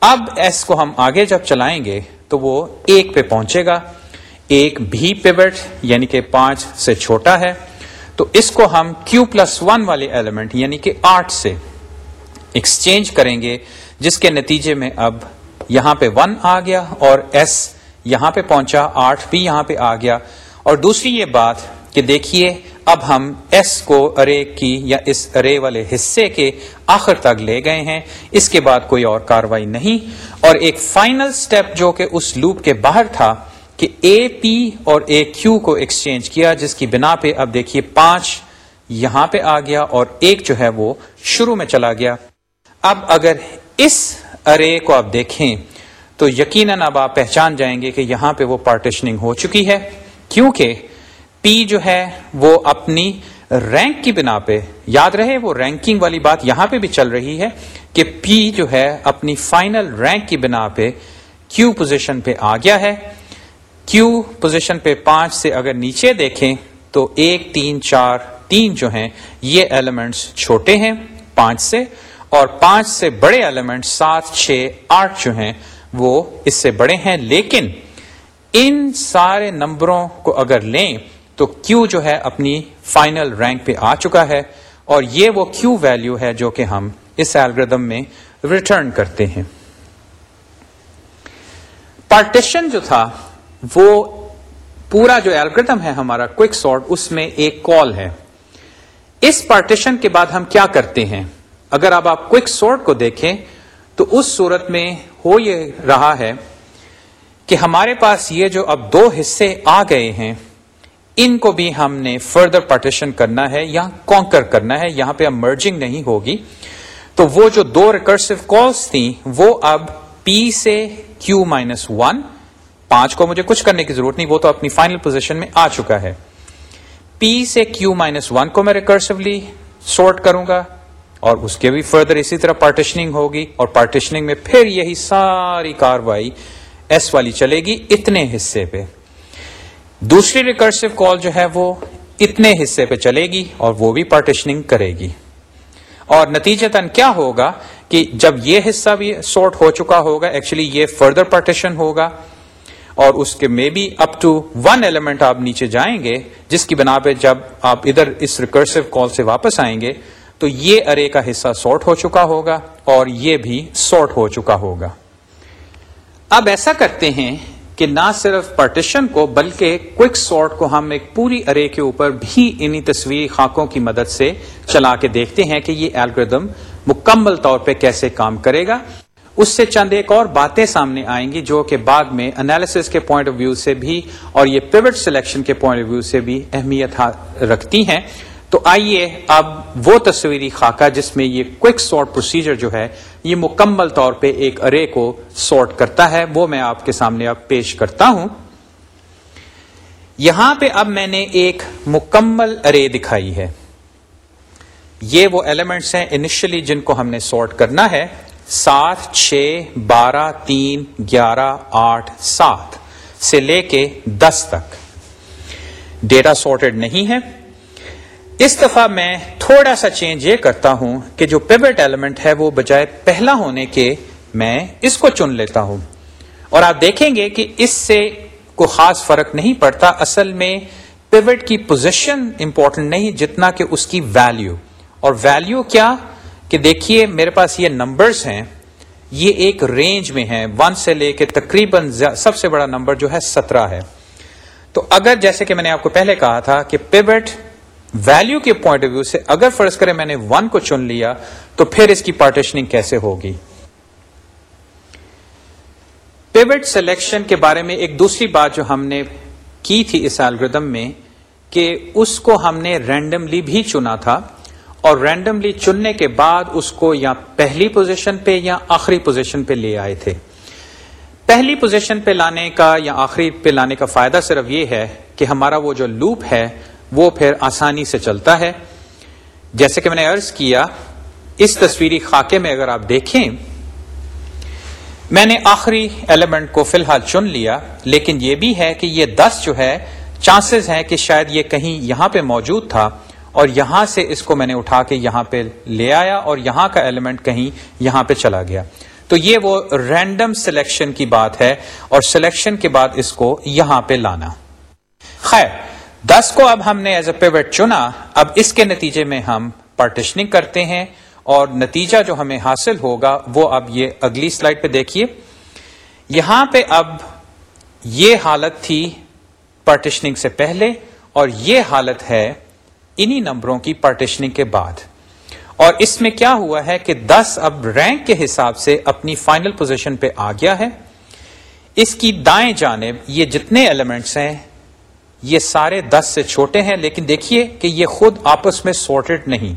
A: اب ایس کو ہم آگے جب چلائیں گے تو وہ ایک پہ پہنچے گا۔ ایک بھی پیوٹ یعنی کہ پانچ سے چھوٹا ہے۔ تو اس کو ہم کیو پلس ون والے ایلیمنٹ یعنی کہ آٹھ سے ایکسچینج کریں گے، جس کے نتیجے میں اب یہاں پہ ون آ گیا اور ایس یہاں پہ پہنچا، آٹھ بھی یہاں پہ آ گیا۔ اور دوسری یہ بات کہ دیکھیے، اب ہم ایس کو ارے کی یا اس ارے والے حصے کے آخر تک لے گئے ہیں۔ اس کے بعد کوئی اور کاروائی نہیں۔ اور ایک فائنل سٹیپ جو کہ اس لوپ کے باہر تھا کہ اے پی اور اے کیو کو ایکسچینج کیا، جس کی بنا پہ اب دیکھیے پانچ یہاں پہ آ گیا اور ایک جو ہے وہ شروع میں چلا گیا۔ اب اگر اس ارے کو آپ دیکھیں تو یقیناً اب آپ پہچان جائیں گے کہ یہاں پہ وہ پارٹیشننگ ہو چکی ہے۔ کیونکہ پی جو ہے وہ اپنی رینک کی بنا پہ، یاد رہے وہ رینکنگ والی بات یہاں پہ بھی چل رہی ہے کہ پی جو ہے اپنی فائنل رینک کی بنا پہ کیو پوزیشن پہ آ گیا ہے۔ کیو پوزیشن پہ پانچ سے اگر نیچے دیکھیں تو ایک، تین، چار، تین جو ہیں، یہ ایلیمنٹس چھوٹے ہیں، پانچ سے، اور پانچ سے بڑے ایلیمنٹ سات، چھ، آٹھ جو ہیں، وہ اس سے بڑے ہیں۔ لیکن ان سارے نمبروں کو اگر لیں تو کیو جو ہے اپنی فائنل رینک پہ آ چکا ہے، اور یہ وہ کیو ویلو ہے جو کہ ہم اس ایلگردم میں ریٹرن کرتے ہیں۔ پارٹیشن جو تھا وہ پورا جو ایلگردم ہے ہمارا کوک سارٹ اس میں ایک کال ہے۔ اس پارٹیشن کے بعد ہم کیا کرتے ہیں؟ اگر اب آپ کوک سارٹ کو دیکھیں، تو اس صورت میں ہو یہ رہا ہے کہ ہمارے پاس یہ جو اب دو حصے آ گئے ہیں، ان کو بھی ہم نے فردر پارٹیشن کرنا ہے یا کانکر کرنا ہے۔ یہاں پہ اب مرجنگ نہیں ہوگی۔ تو وہ جو دو ریکرسو کالس تھیں، وہ اب پی سے کیو مائنس ون پانچ کو مجھے کچھ کرنے کی ضرورت نہیں، وہ تو اپنی فائنل پوزیشن میں آ چکا ہے۔ پی سے کیو مائنس ون کو میں ریکرسولی سورٹ کروں گا اور اس کے بھی فردر اسی طرح پارٹیشننگ ہوگی اور پارٹیشننگ میں پھر یہی ساری کاروائی ایس والی چلے گی اتنے حصے پہ۔ دوسری ریکرسو کال جو ہے وہ اتنے حصے پہ چلے گی اور وہ بھی پارٹیشننگ کرے گی۔ اور نتیجتاً کیا ہوگا کہ جب یہ حصہ بھی سورٹ ہو چکا ہوگا ایکچولی یہ فردر پارٹیشن ہوگا اور اس کے میں بھی اپ ٹو ون ایلیمنٹ آپ نیچے جائیں گے، جس کی بنا پہ جب آپ ادھر اس ریکرسو کال سے واپس آئیں گے، تو یہ ارے کا حصہ سارٹ ہو چکا ہوگا اور یہ بھی سارٹ ہو چکا ہوگا۔ اب ایسا کرتے ہیں کہ نہ صرف پارٹیشن کو بلکہ کوک سارٹ کو ہم ایک پوری ارے کے اوپر بھی انہی تصویری خاکوں کی مدد سے چلا کے دیکھتے ہیں کہ یہ الگریدم مکمل طور پہ کیسے کام کرے گا۔ اس سے چند ایک اور باتیں سامنے آئیں گی جو کہ بعد میں انالیس کے پوائنٹ آف ویو سے بھی اور یہ پیوٹ سلیکشن کے پوائنٹ آف ویو سے بھی اہمیت رکھتی ہیں۔ تو آئیے اب وہ تصویری خاکہ جس میں یہ کوک سارٹ پروسیجر جو ہے، یہ مکمل طور پہ ایک ارے کو سارٹ کرتا ہے۔ وہ میں آپ کے سامنے اب پیش کرتا ہوں۔ یہاں پہ اب میں نے ایک مکمل ارے دکھائی ہے۔ یہ وہ ایلیمنٹس ہیں انیشلی جن کو ہم نے سارٹ کرنا ہے۔ سات چھ بارہ تین گیارہ آٹھ سات سے لے کے دس تک۔ ڈیٹا سارٹیڈ نہیں ہے۔ اس دفعہ میں تھوڑا سا چینج یہ کرتا ہوں کہ جو پیوٹ ایلیمنٹ ہے وہ بجائے پہلا ہونے کے میں اس کو چن لیتا ہوں۔ اور آپ دیکھیں گے کہ اس سے کوئی خاص فرق نہیں پڑتا۔ اصل میں پیوٹ کی پوزیشن امپورٹنٹ نہیں جتنا کہ اس کی ویلو اور ویلو کیا؟ کہ دیکھیے میرے پاس یہ نمبرز ہیں، یہ ایک رینج میں ہیں۔ ون سے لے کے تقریباً سب سے بڑا نمبر جو ہے سترہ ہے۔ تو اگر جیسے کہ میں نے آپ کو پہلے کہا تھا کہ پیوٹ ویلو کے پوائنٹ آف ویو سے اگر فرض کرے میں نے ون کو چن لیا، تو پھر اس کی پارٹیشننگ کیسے ہوگی؟ پیوٹ سلیکشن کے بارے میں ایک دوسری بات جو ہم نے کی تھی اس الگریدم میں، کہ اس کو ہم نے رینڈملی بھی چنا تھا۔ اور رینڈملی چننے کے بعد اس کو یا پہلی پوزیشن پہ یا آخری پوزیشن پہ لے آئے تھے۔ پہلی پوزیشن پہ لانے کا یا آخری پہ لانے کا فائدہ صرف یہ ہے کہ ہمارا وہ جو لوپ ہے وہ پھر آسانی سے چلتا ہے۔ جیسے کہ میں نے ارض کیا، اس تصویری خاکے میں اگر آپ دیکھیں، میں نے آخری ایلیمنٹ کو فی الحال چن لیا، لیکن یہ بھی ہے کہ یہ دس جو ہے چانسز ہیں کہ شاید یہ کہیں یہاں پہ موجود تھا۔ اور یہاں سے اس کو میں نے اٹھا کے یہاں پہ لے آیا اور یہاں کا ایلیمنٹ کہیں یہاں پہ چلا گیا۔ تو یہ وہ رینڈم سلیکشن کی بات ہے اور سلیکشن کے بعد اس کو یہاں پہ لانا۔ خیر، دس کو اب ہم نے ایز اے پیوٹ چنا۔ اب اس کے نتیجے میں ہم پارٹیشننگ کرتے ہیں اور نتیجہ جو ہمیں حاصل ہوگا وہ اب یہ اگلی سلائڈ پہ دیکھیے۔ یہاں پہ اب یہ حالت تھی پارٹیشننگ سے پہلے اور یہ حالت ہے انہی نمبروں کی پارٹیشننگ کے بعد۔ اور اس میں کیا ہوا ہے کہ دس اب رینک کے حساب سے اپنی فائنل پوزیشن پہ آ گیا ہے۔ اس کی دائیں جانب یہ جتنے ایلیمنٹس ہیں، یہ سارے دس سے چھوٹے ہیں، لیکن دیکھیے کہ یہ خود آپس میں سورٹڈ نہیں۔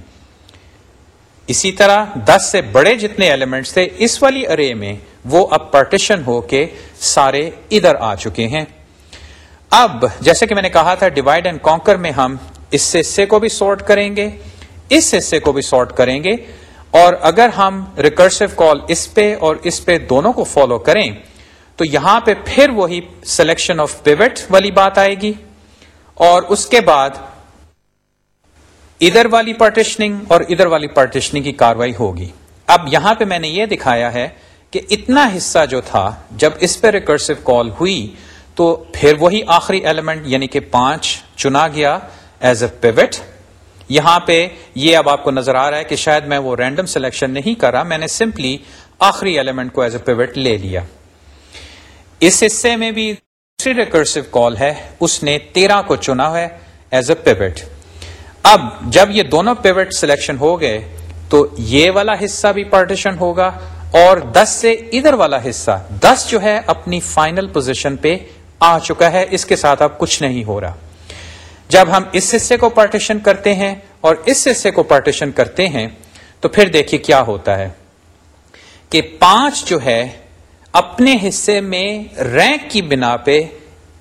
A: اسی طرح دس سے بڑے جتنے ایلیمنٹس تھے، اس والی ارے میں وہ اب پارٹیشن ہو کے سارے ادھر آ چکے ہیں۔ اب جیسے کہ میں نے کہا تھا ڈیوائڈ اینڈ کانکر میں ہم اس حصے کو بھی سارٹ کریں گے، اس حصے کو بھی سارٹ کریں گے، اور اگر ہم ریکرسو کال اس پہ اور اس پہ دونوں کو فالو کریں، تو یہاں پہ پھر وہی سلیکشن آف پیوٹ والی بات آئے گی، اور اس کے بعد ادھر والی پارٹیشننگ اور ادھر والی پارٹیشننگ کی کاروائی ہوگی۔ اب یہاں پہ میں نے یہ دکھایا ہے کہ اتنا حصہ جو تھا، جب اس پہ ریکرسو کال ہوئی، تو پھر وہی آخری ایلیمنٹ یعنی کہ پانچ چنا گیا۔ ایز اے پیوٹ یہاں پہ یہ اب آپ کو نظر آ رہا ہے کہ شاید میں وہ رینڈم سلیکشن نہیں کر رہا، میں نے سمپلی آخری ایلیمنٹ کو ایز اے پیوٹ لے لیا۔ اس حصے میں بھی دوسری ریکرسو کال ہے، اس نے تیرہ کو چنا ہے ایز اے پیوٹ اب جب یہ دونوں پیوٹ سلیکشن ہو گئے، تو یہ والا حصہ بھی پارٹیشن ہوگا اور دس سے ادھر والا حصہ، دس جو ہے اپنی فائنل پوزیشن پہ آ چکا ہے، اس کے ساتھ اب کچھ نہیں ہو رہا۔ جب ہم اس حصے کو پارٹیشن کرتے ہیں اور اس حصے کو پارٹیشن کرتے ہیں، تو پھر دیکھیے کیا ہوتا ہے کہ پانچ جو ہے، اپنے حصے میں رینک کی بنا پہ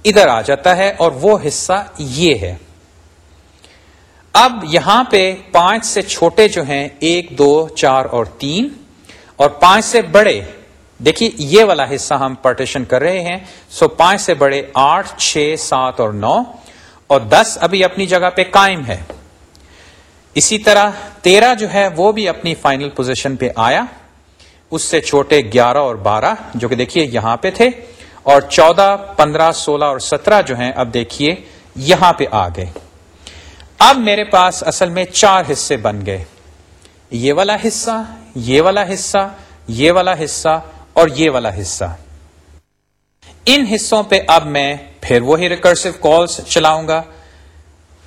A: ادھر آ جاتا ہے اور وہ حصہ یہ ہے۔ اب یہاں پہ پانچ سے چھوٹے جو ہیں، ایک، دو، چار اور تین، اور پانچ سے بڑے، دیکھیے یہ والا حصہ ہم پارٹیشن کر رہے ہیں، سو پانچ سے بڑے آٹھ، چھ، سات اور نو اور دس ابھی اپنی جگہ پہ قائم ہے۔ اسی طرح تیرہ جو ہے وہ بھی اپنی فائنل پوزیشن پہ آیا۔ اس سے چھوٹے گیارہ اور بارہ جو کہ دیکھیے یہاں پہ تھے۔ اور چودہ، پندرہ، سولہ اور سترہ جو ہیں اب دیکھیے یہاں پہ آ گئے۔ اب میرے پاس اصل میں چار حصے بن گئے۔ یہ والا حصہ، یہ والا حصہ، یہ والا حصہ اور یہ والا حصہ۔ ان حصوں پہ اب میں پھر وہی ریکرسو کالس چلاؤں گا۔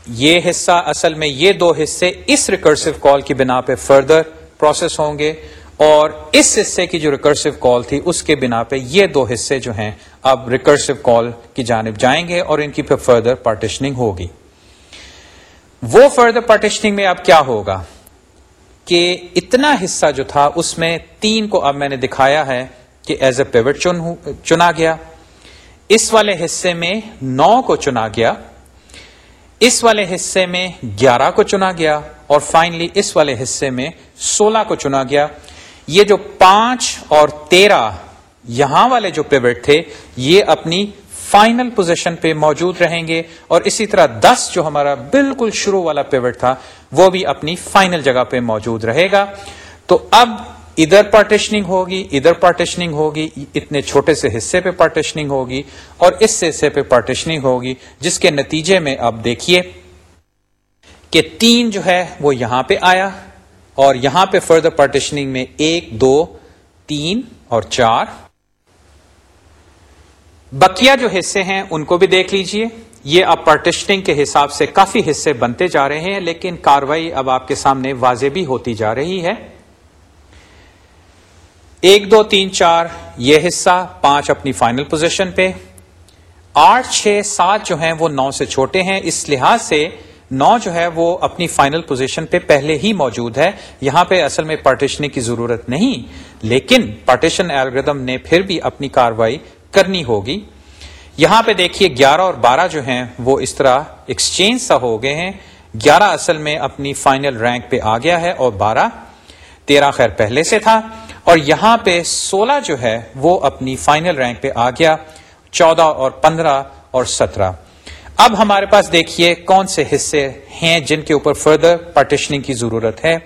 A: یہ حصہ اصل میں یہ دو حصے اس ریکرسو کال کی بنا پہ فردر پروسیس ہوں گے اور اس حصے کی جو ریکرسو کال تھی اس کے بنا پہ یہ دو حصے جو ہیں اب ریکرسو کال کی جانب جائیں گے اور ان کی پھر فردر پارٹیشننگ ہوگی۔ وہ فردر پارٹیشننگ میں اب کیا ہوگا کہ اتنا حصہ جو تھا اس میں تین کو اب میں نے دکھایا ہے کہ ایز اے پیوٹ چنا گیا۔ اس والے حصے میں نو کو چنا گیا، اس والے حصے میں گیارہ کو چنا گیا، اور فائنلی اس والے حصے میں سولہ کو چنا گیا۔ یہ جو پانچ اور تیرہ یہاں والے جو پیوٹ تھے، یہ اپنی فائنل پوزیشن پہ موجود رہیں گے۔ اور اسی طرح دس جو ہمارا بالکل شروع والا پیوٹ تھا، وہ بھی اپنی فائنل جگہ پہ موجود رہے گا۔ تو اب ادھر پارٹیشننگ ہوگی، ادھر پارٹیشننگ ہوگی، اتنے چھوٹے سے حصے پہ پارٹیشننگ ہوگی اور اس حصے پہ پارٹیشننگ ہوگی، جس کے نتیجے میں اب دیکھیے کہ تین جو ہے وہ یہاں پہ آیا اور یہاں پہ فردر پارٹیشننگ میں ایک، دو، تین اور چار۔ بکیا جو حصے ہیں ان کو بھی دیکھ لیجیے۔ یہ اب پارٹیشننگ کے حساب سے کافی حصے بنتے جا رہے ہیں، لیکن کاروائی اب آپ کے سامنے واضح بھی ہوتی جا رہی ہے۔ ایک دو تین چار، یہ حصہ پانچ اپنی فائنل پوزیشن پہ۔ آٹھ چھ سات جو ہیں وہ نو سے چھوٹے ہیں، اس لحاظ سے نو جو ہے وہ اپنی فائنل پوزیشن پہ پہلے ہی موجود ہے۔ یہاں پہ اصل میں پارٹیشن کی ضرورت نہیں، لیکن پارٹیشن ایلگردم نے پھر بھی اپنی کاروائی کرنی ہوگی۔ یہاں پہ دیکھیے گیارہ اور بارہ جو ہیں وہ اس طرح ایکسچینج سا ہو گئے ہیں۔ گیارہ اصل میں اپنی فائنل رینک پہ آ گیا ہے اور بارہ تیرہ خیر پہلے سے تھا۔ اور یہاں پہ سولہ جو ہے وہ اپنی فائنل رینک پہ آ گیا، چودہ اور پندرہ اور سترہ۔ اب ہمارے پاس دیکھیے کون سے حصے ہیں جن کے اوپر فردر پارٹیشننگ کی ضرورت ہے۔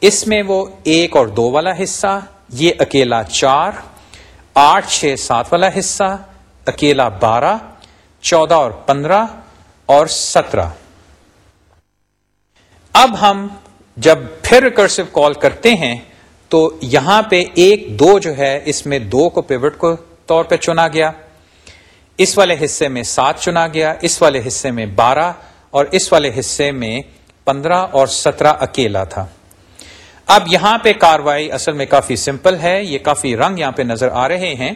A: اس میں وہ ایک اور دو والا حصہ، یہ اکیلا چار، آٹھ، چھ، سات والا حصہ، اکیلا بارہ، چودہ اور پندرہ اور سترہ۔ اب ہم جب پھر ریکرسو کال کرتے ہیں تو یہاں پہ ایک دو جو ہے، اس میں دو کو پیوٹ کو طور پہ چنا گیا۔ اس والے حصے میں سات چنا گیا، اس والے حصے میں بارہ، اور اس والے حصے میں پندرہ اور سترہ اکیلا تھا۔ اب یہاں پہ کاروائی اصل میں کافی سمپل ہے، یہ کافی رنگ یہاں پہ نظر آ رہے ہیں۔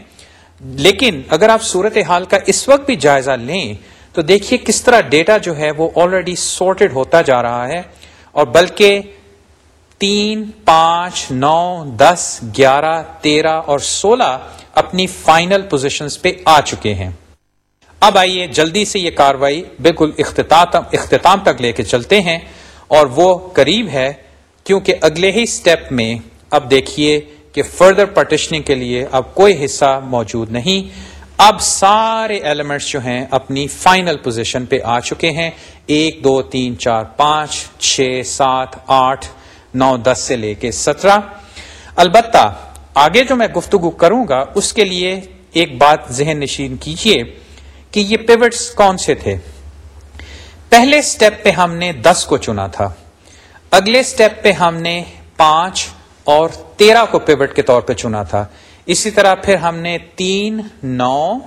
A: لیکن اگر آپ صورت حال کا اس وقت بھی جائزہ لیں، تو دیکھیے کس طرح ڈیٹا جو ہے وہ آلریڈی سارٹیڈ ہوتا جا رہا ہے۔ اور بلکہ تین، پانچ، نو، دس، گیارہ، تیرہ اور سولہ اپنی فائنل پوزیشنز پہ آ چکے ہیں۔ اب آئیے جلدی سے یہ کاروائی بالکل اختتام تک لے کے چلتے ہیں اور وہ قریب ہے، کیونکہ اگلے ہی سٹیپ میں اب دیکھیے کہ فردر پارٹیشننگ کے لیے اب کوئی حصہ موجود نہیں۔ اب سارے ایلیمنٹس جو ہیں اپنی فائنل پوزیشن پہ آ چکے ہیں۔ ایک، دو، تین، چار، پانچ، چھ، سات، آٹھ نو دس سے لے کے سترہ۔ البتہ آگے جو میں گفتگو کروں گا، اس کے لیے ایک بات ذہن نشین کیجیے کہ یہ پیوٹس کون سے تھے۔ پہلے سٹیپ پہ ہم نے دس کو چنا تھا۔ اگلے سٹیپ پہ ہم نے پانچ اور تیرہ کو پیوٹ کے طور پہ چنا تھا۔ اسی طرح پھر ہم نے تین، نو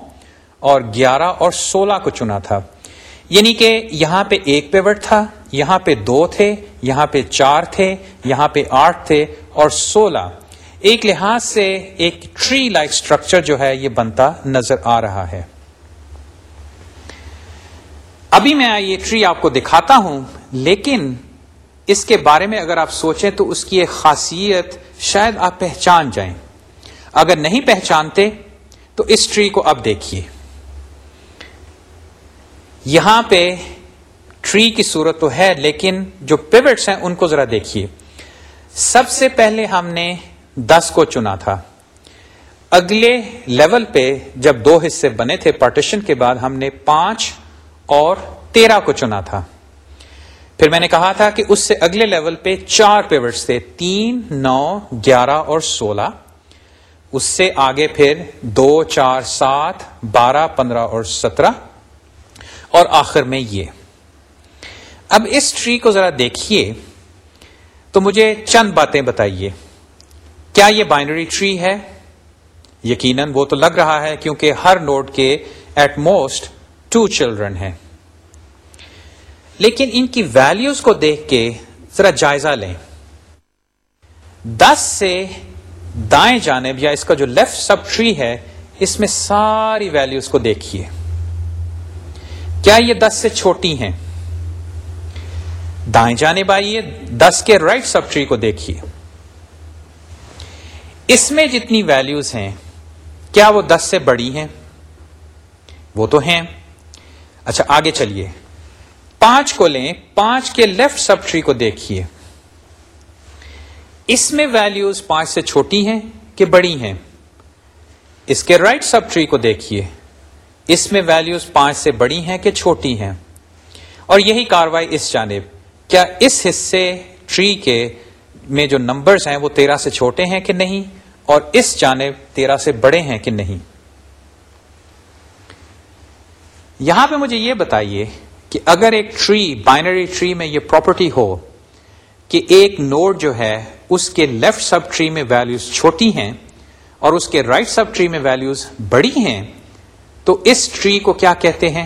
A: اور گیارہ اور سولہ کو چنا تھا۔ یعنی کہ یہاں پہ ایک پیوٹ تھا۔ یہاں پہ دو تھے، یہاں پہ چار تھے، یہاں پہ آٹھ تھے اور سولہ۔ ایک لحاظ سے ایک ٹری لائک اسٹرکچر جو ہے، یہ بنتا نظر آ رہا ہے۔ ابھی میں یہ ٹری آپ کو دکھاتا ہوں، لیکن اس کے بارے میں اگر آپ سوچیں تو اس کی ایک خاصیت شاید آپ پہچان جائیں۔ اگر نہیں پہچانتے تو اس ٹری کو اب دیکھیے۔ یہاں پہ ٹری کی صورت تو ہے، لیکن جو پیوٹس ہیں، ان کو ذرا دیکھیے۔ سب سے پہلے ہم نے دس کو چنا تھا۔ اگلے لیول پہ جب دو حصے بنے تھے پارٹیشن کے بعد، ہم نے پانچ اور تیرہ کو چنا تھا۔ پھر میں نے کہا تھا کہ اس سے اگلے لیول پہ چار پیوٹس تھے۔ تین، نو، گیارہ اور سولہ۔ اس سے آگے پھر دو، چار، سات، بارہ، پندرہ اور سترہ۔ اور آخر میں یہ۔ اب اس ٹری کو ذرا دیکھیے تو مجھے چند باتیں بتائیے۔ کیا یہ بائنری ٹری ہے؟ یقیناً وہ تو لگ رہا ہے کیونکہ ہر نوڈ کے ایٹ موسٹ ٹو چلڈرن ہیں۔ لیکن ان کی ویلیوز کو دیکھ کے ذرا جائزہ لیں۔ دس سے دائیں جانب یا اس کا جو لیفٹ سب ٹری ہے، اس میں ساری ویلیوز کو دیکھیے۔ کیا یہ دس سے چھوٹی ہیں؟ دائیں جانب آئیے۔ دس کے رائٹ سب ٹری کو دیکھیے۔ اس میں جتنی ویلیوز ہیں، کیا وہ دس سے بڑی ہیں؟ وہ تو ہیں۔ اچھا آگے چلیے۔ پانچ کو لیں، پانچ کے لیفٹ سب ٹری کو دیکھیے۔ اس میں ویلیوز پانچ سے چھوٹی ہیں کہ بڑی ہیں؟ اس کے رائٹ سب ٹری کو دیکھیے۔ اس میں ویلیوز پانچ سے بڑی ہیں کہ چھوٹی ہیں؟ اور یہی کاروائی اس جانب۔ کیا اس حصے ٹری کے میں جو نمبرز ہیں وہ تیرہ سے چھوٹے ہیں کہ نہیں؟ اور اس جانب تیرہ سے بڑے ہیں کہ نہیں؟ یہاں پہ مجھے یہ بتائیے کہ اگر ایک ٹری، بائنری ٹری میں یہ پراپرٹی ہو کہ ایک نوڈ جو ہے، اس کے لیفٹ سب ٹری میں ویلیوز چھوٹی ہیں اور اس کے رائٹ سب ٹری میں ویلیوز بڑی ہیں، تو اس ٹری کو کیا کہتے ہیں؟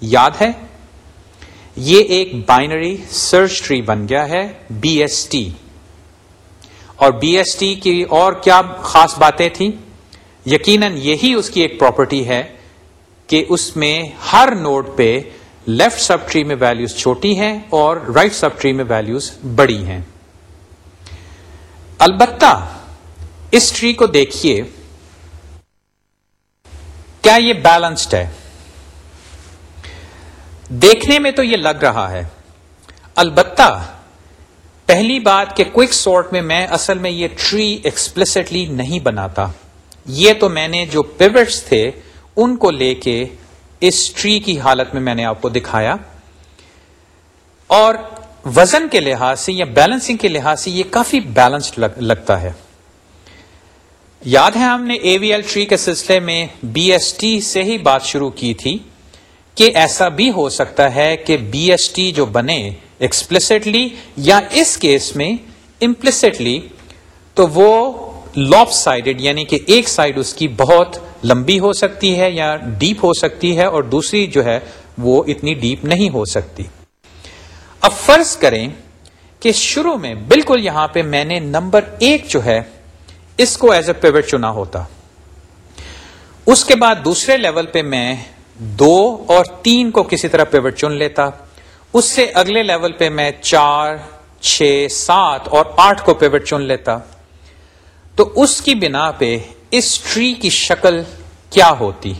A: یاد ہے؟ یہ ایک بائنری سرچ ٹری بن گیا ہے بی ایس ٹی۔ اور بی ایس ٹی کی اور کیا خاص باتیں تھیں؟ یقیناً یہی اس کی ایک پراپرٹی ہے کہ اس میں ہر نوڈ پہ لیفٹ سب ٹری میں ویلیوز چھوٹی ہیں اور رائٹ سب ٹری میں ویلیوز بڑی ہیں۔ البتہ اس ٹری کو دیکھیے۔ کیا یہ بیلنسڈ ہے؟ دیکھنے میں تو یہ لگ رہا ہے۔ البتہ، پہلی بات کہ کوئک سارٹ میں میں اصل میں یہ ٹری ایکسپلسٹلی نہیں بناتا۔ یہ تو میں نے جو پیوٹس تھے، ان کو لے کے اس ٹری کی حالت میں میں نے آپ کو دکھایا۔ اور وزن کے لحاظ سے یا بیلنسنگ کے لحاظ سے یہ کافی بیلنسڈ لگتا ہے۔ یاد ہے ہم نے اے وی ایل ٹری کے سلسلے میں بی ایس ٹی سے ہی بات شروع کی تھی۔ کہ ایسا بھی ہو سکتا ہے کہ بی ایس ٹی جو بنے ایکسپلسٹلی یا اس کیس میں امپلسٹلی تو وہ لاپ سائڈڈ یعنی کہ ایک سائڈ اس کی بہت لمبی ہو سکتی ہے یا ڈیپ ہو سکتی ہے اور دوسری جو ہے وہ اتنی ڈیپ نہیں ہو سکتی۔ اب فرض کریں کہ شروع میں بالکل یہاں پہ میں نے نمبر ایک جو ہے اس کو ایز اے پیوٹ چنا ہوتا۔ اس کے بعد دوسرے لیول پہ میں دو اور تین کو کسی طرح پیوٹ چن لیتا۔ اس سے اگلے لیول پہ میں چار، چھ، سات اور آٹھ کو پیوٹ چن لیتا۔ تو اس کی بنا پہ اس ٹری کی شکل کیا ہوتی؟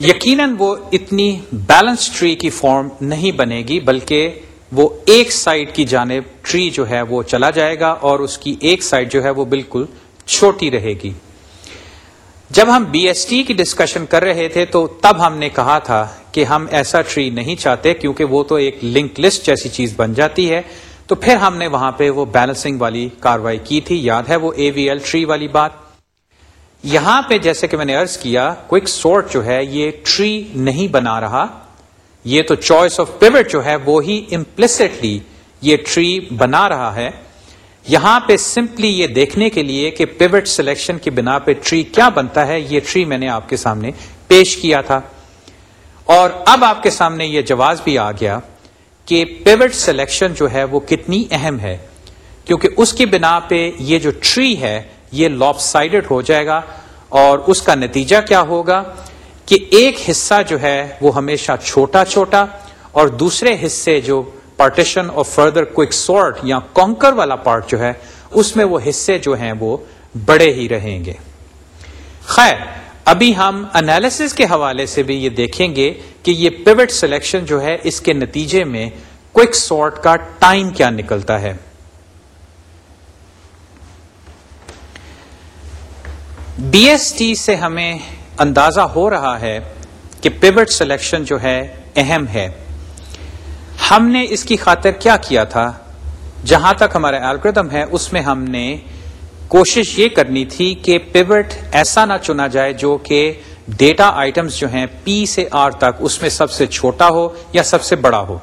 A: یقیناً وہ اتنی بیلنس ٹری کی فارم نہیں بنے گی، بلکہ وہ ایک سائڈ کی جانب ٹری جو ہے وہ چلا جائے گا اور اس کی ایک سائڈ جو ہے وہ بالکل چھوٹی رہے گی۔ جب ہم بی ایس ٹی کی ڈسکشن کر رہے تھے تو تب ہم نے کہا تھا کہ ہم ایسا ٹری نہیں چاہتے کیونکہ وہ تو ایک لنک لسٹ جیسی چیز بن جاتی ہے۔ تو پھر ہم نے وہاں پہ وہ بیلنسنگ والی کاروائی کی تھی، یاد ہے وہ اے وی ایل ٹری والی بات؟ یہاں پہ جیسے کہ میں نے ارض کیا کوئک سورٹ جو ہے یہ ٹری نہیں بنا رہا۔ یہ تو چوائس آف پیوٹ جو ہے وہ ہی امپلسٹلی یہ ٹری بنا رہا ہے۔ یہاں پہ سمپلی یہ دیکھنے کے لیے کہ پیوٹ سلیکشن کی بنا پہ ٹری کیا بنتا ہے، یہ ٹری میں نے آپ کے سامنے پیش کیا تھا۔ اور اب آپ کے سامنے یہ جواز بھی آ گیا کہ پیوٹ سلیکشن جو ہے وہ کتنی اہم ہے۔ کیونکہ اس کی بنا پہ یہ جو ٹری ہے، یہ لاپ سائڈڈ ہو جائے گا۔ اور اس کا نتیجہ کیا ہوگا؟ کہ ایک حصہ جو ہے وہ ہمیشہ چھوٹا چھوٹا اور دوسرے حصے جو پارٹیشن اور فردر کوئک سورٹ یا کونکر والا پارٹ جو ہے، اس میں وہ حصے جو ہیں وہ بڑے ہی رہیں گے۔ خیر، ابھی ہم انالیس کے حوالے سے بھی یہ دیکھیں گے کہ یہ پیوٹ سلیکشن جو ہے، اس کے نتیجے میں کوئک سارٹ کا ٹائم کیا نکلتا ہے۔ بی ایس ٹی سے ہمیں اندازہ ہو رہا ہے کہ پیوٹ سلیکشن جو ہے، اہم ہے۔ ہم نے اس کی خاطر کیا کیا تھا؟ جہاں تک ہمارا الگریدم ہے، اس میں ہم نے کوشش یہ کرنی تھی کہ پیوٹ ایسا نہ چنا جائے جو کہ ڈیٹا آئٹمس جو ہیں پی سے آر تک اس میں سب سے چھوٹا ہو یا سب سے بڑا ہو۔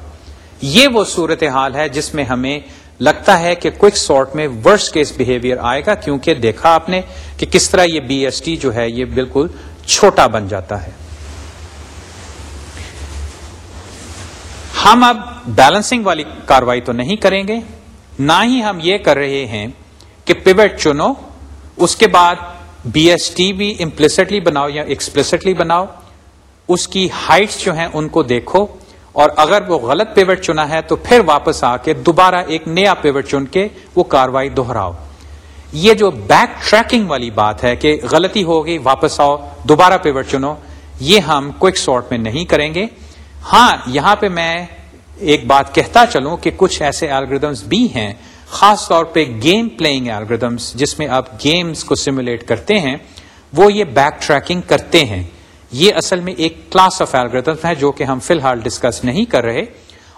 A: یہ وہ صورت حال ہے جس میں ہمیں لگتا ہے کہ کوئک سارٹ میں ورس کیس بہیویئر آئے گا، کیونکہ دیکھا آپ نے کہ کس طرح یہ بی ایس ٹی جو ہے، یہ بالکل چھوٹا بن جاتا ہے۔ ہم اب بیلنسنگ والی کاروائی تو نہیں کریں گے، نہ ہی ہم یہ کر رہے ہیں کہ پیوٹ چنو، اس کے بعد بی ایس ٹی بھی امپلسٹلی بناؤ یا ایکسپلسٹلی بناؤ، اس کی ہائٹس جو ہیں ان کو دیکھو، اور اگر وہ غلط پیوٹ چنا ہے تو پھر واپس آ کے دوبارہ ایک نیا پیوٹ چن کے وہ کاروائی دوہراؤ یہ جو بیک ٹریکنگ والی بات ہے کہ غلطی ہوگی، واپس آؤ، دوبارہ پیوٹ چنو، یہ ہم کوئک سارٹ میں نہیں کریں گے۔ ہاں یہاں پہ میں ایک بات کہتا چلوں کہ کچھ ایسے الگریدمس بھی ہیں، خاص طور پہ گیم پلئنگ الگریدمس جس میں آپ گیمز کو سیمولیٹ کرتے ہیں، وہ یہ بیک ٹریکنگ کرتے ہیں۔ یہ اصل میں ایک کلاس آف ایلگردم ہے جو کہ ہم فی الحال ڈسکس نہیں کر رہے۔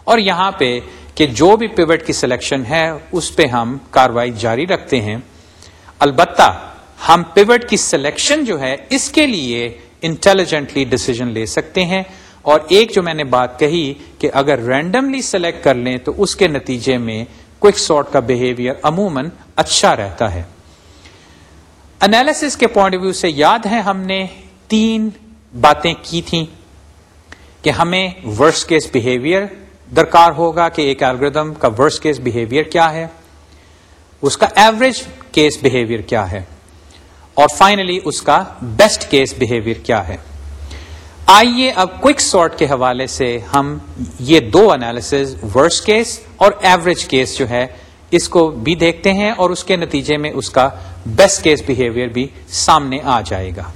A: اور یہاں پہ کہ جو بھی پیوٹ کی سلیکشن ہے، اس پہ ہم کاروائی جاری رکھتے ہیں۔ البتہ، ہم پیوٹ کی سلیکشن جو ہے، اس کے لیے انٹیلیجنٹلی ڈسیزن لے سکتے ہیں۔ اور ایک جو میں نے بات کہی کہ اگر رینڈملی سلیکٹ کر لیں تو اس کے نتیجے میں کوئک سارٹ کا بہیویئر عموماً اچھا رہتا ہے۔ انالیس کے پوائنٹ آف ویو سے یاد ہے ہم نے تین باتیں کی تھیں کہ ہمیں ورس کیس بہیویئر درکار ہوگا کہ ایک الگریدم کا ورس کیس بہیویئر کیا ہے، اس کا ایوریج کیس بہیویئر کیا ہے، اور فائنلی اس کا بیسٹ کیس بہیویئر کیا ہے۔ آئیے اب کوک سارٹ کے حوالے سے ہم یہ دو انالیس ورس کیس اور ایوریج کیس جو ہے، اس کو بھی دیکھتے ہیں اور اس کے نتیجے میں اس کا بیسٹ کیس بہیویئر بھی سامنے آ جائے گا۔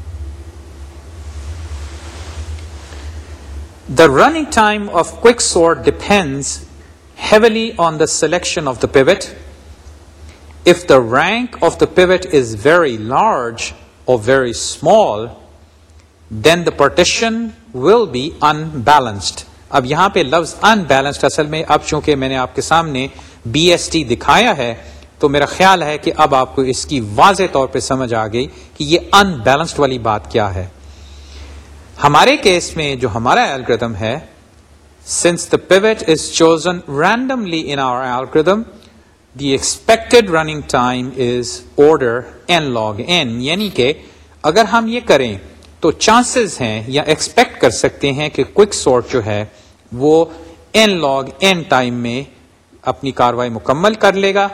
A: The running time of quick sort depends heavily on the selection of the pivot if the rank of the pivot is very large or very small then the partition will be unbalanced اب یہاں پہ لفظ ان بیلنسڈ اصل میں اب چونکہ میں نے آپ کے سامنے بی ایس ٹی دکھایا ہے، تو میرا خیال ہے کہ اب آپ کو اس کی واضح طور پہ سمجھ آ گئی کہ یہ ان بیلنسڈ والی بات کیا ہے۔ ہمارے کیس میں جو ہمارا ایلگردم ہے since the pivot is chosen randomly in our algorithm the expected running time is order N log N یعنی کہ اگر ہم یہ کریں تو چانسز ہیں یا ایکسپیکٹ کر سکتے ہیں کہ کوک سورٹ جو ہے وہ این لاگ این ٹائم میں اپنی کاروائی مکمل کر لے گا۔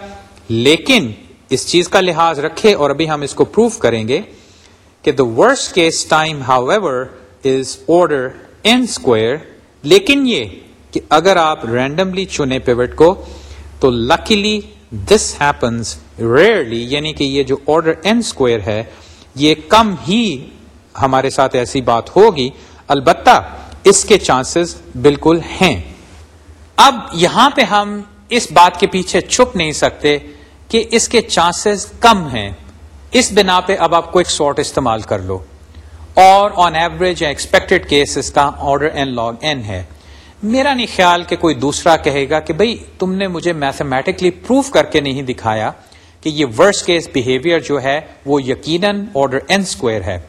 A: لیکن اس چیز کا لحاظ رکھے اور ابھی ہم اس کو پروف کریں گے کہ the worse case time however is order N square لیکن یہ کہ اگر آپ رینڈملی چنے پیوٹ کو تو لکیلی دس ہیپنس ریئرلی یعنی کہ یہ جو آرڈر این اسکوئر ہے، یہ کم ہی ہمارے ساتھ ایسی بات ہوگی، البتہ اس کے چانسز بالکل ہیں۔ اب یہاں پہ ہم اس بات کے پیچھے چھپ نہیں سکتے کہ اس کے چانسز کم ہیں۔ اس بنا پہ اب آپ کو ایک سارٹ استعمال کر لو۔ اور آن ایوریج ایکسپیکٹڈ کیس اس کا آرڈر این لاگ این ہے۔ میرا نہیں خیال کہ کوئی دوسرا کہے گا کہ بھئی تم نے مجھے میتھمیٹکلی پروف کر کے نہیں دکھایا کہ یہ ورس کیس بہیویئر جو ہے وہ یقیناً آرڈر این اسکوئر ہے۔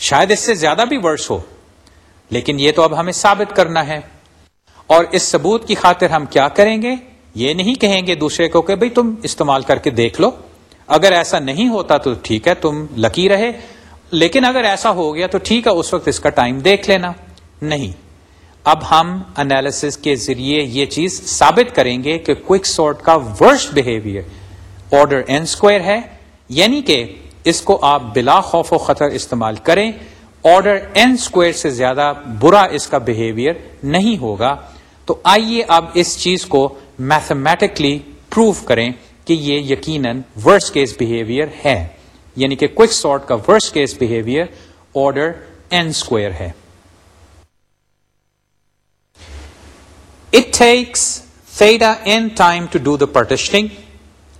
A: شاید اس سے زیادہ بھی ورس ہو، لیکن یہ تو اب ہمیں ثابت کرنا ہے۔ اور اس ثبوت کی خاطر ہم کیا کریں گے؟ یہ نہیں کہیں گے دوسرے کو کہ بھئی تم استعمال کر کے دیکھ لو۔ اگر ایسا نہیں ہوتا تو ٹھیک ہے، تم لکی رہے۔ لیکن اگر ایسا ہو گیا تو ٹھیک ہے، اس وقت اس کا ٹائم دیکھ لینا۔ نہیں۔ اب ہم انالیس کے ذریعے یہ چیز ثابت کریں گے کہ کوک سارٹ کا worst behaviour order N square ہے۔ یعنی کہ اس کو آپ بلا خوف و خطر استعمال کریں۔ آرڈر این اسکوائر سے زیادہ برا اس کا بہیویئر نہیں ہوگا۔ تو آئیے اب اس چیز کو میتھمیٹکلی پروف کریں کہ یہ یقیناً ورس کیس بہیویئر ہے۔ یعنی کہ کوک سارٹ کا worse case behaviour order N square ہے۔ It takes theta N time to do the partitioning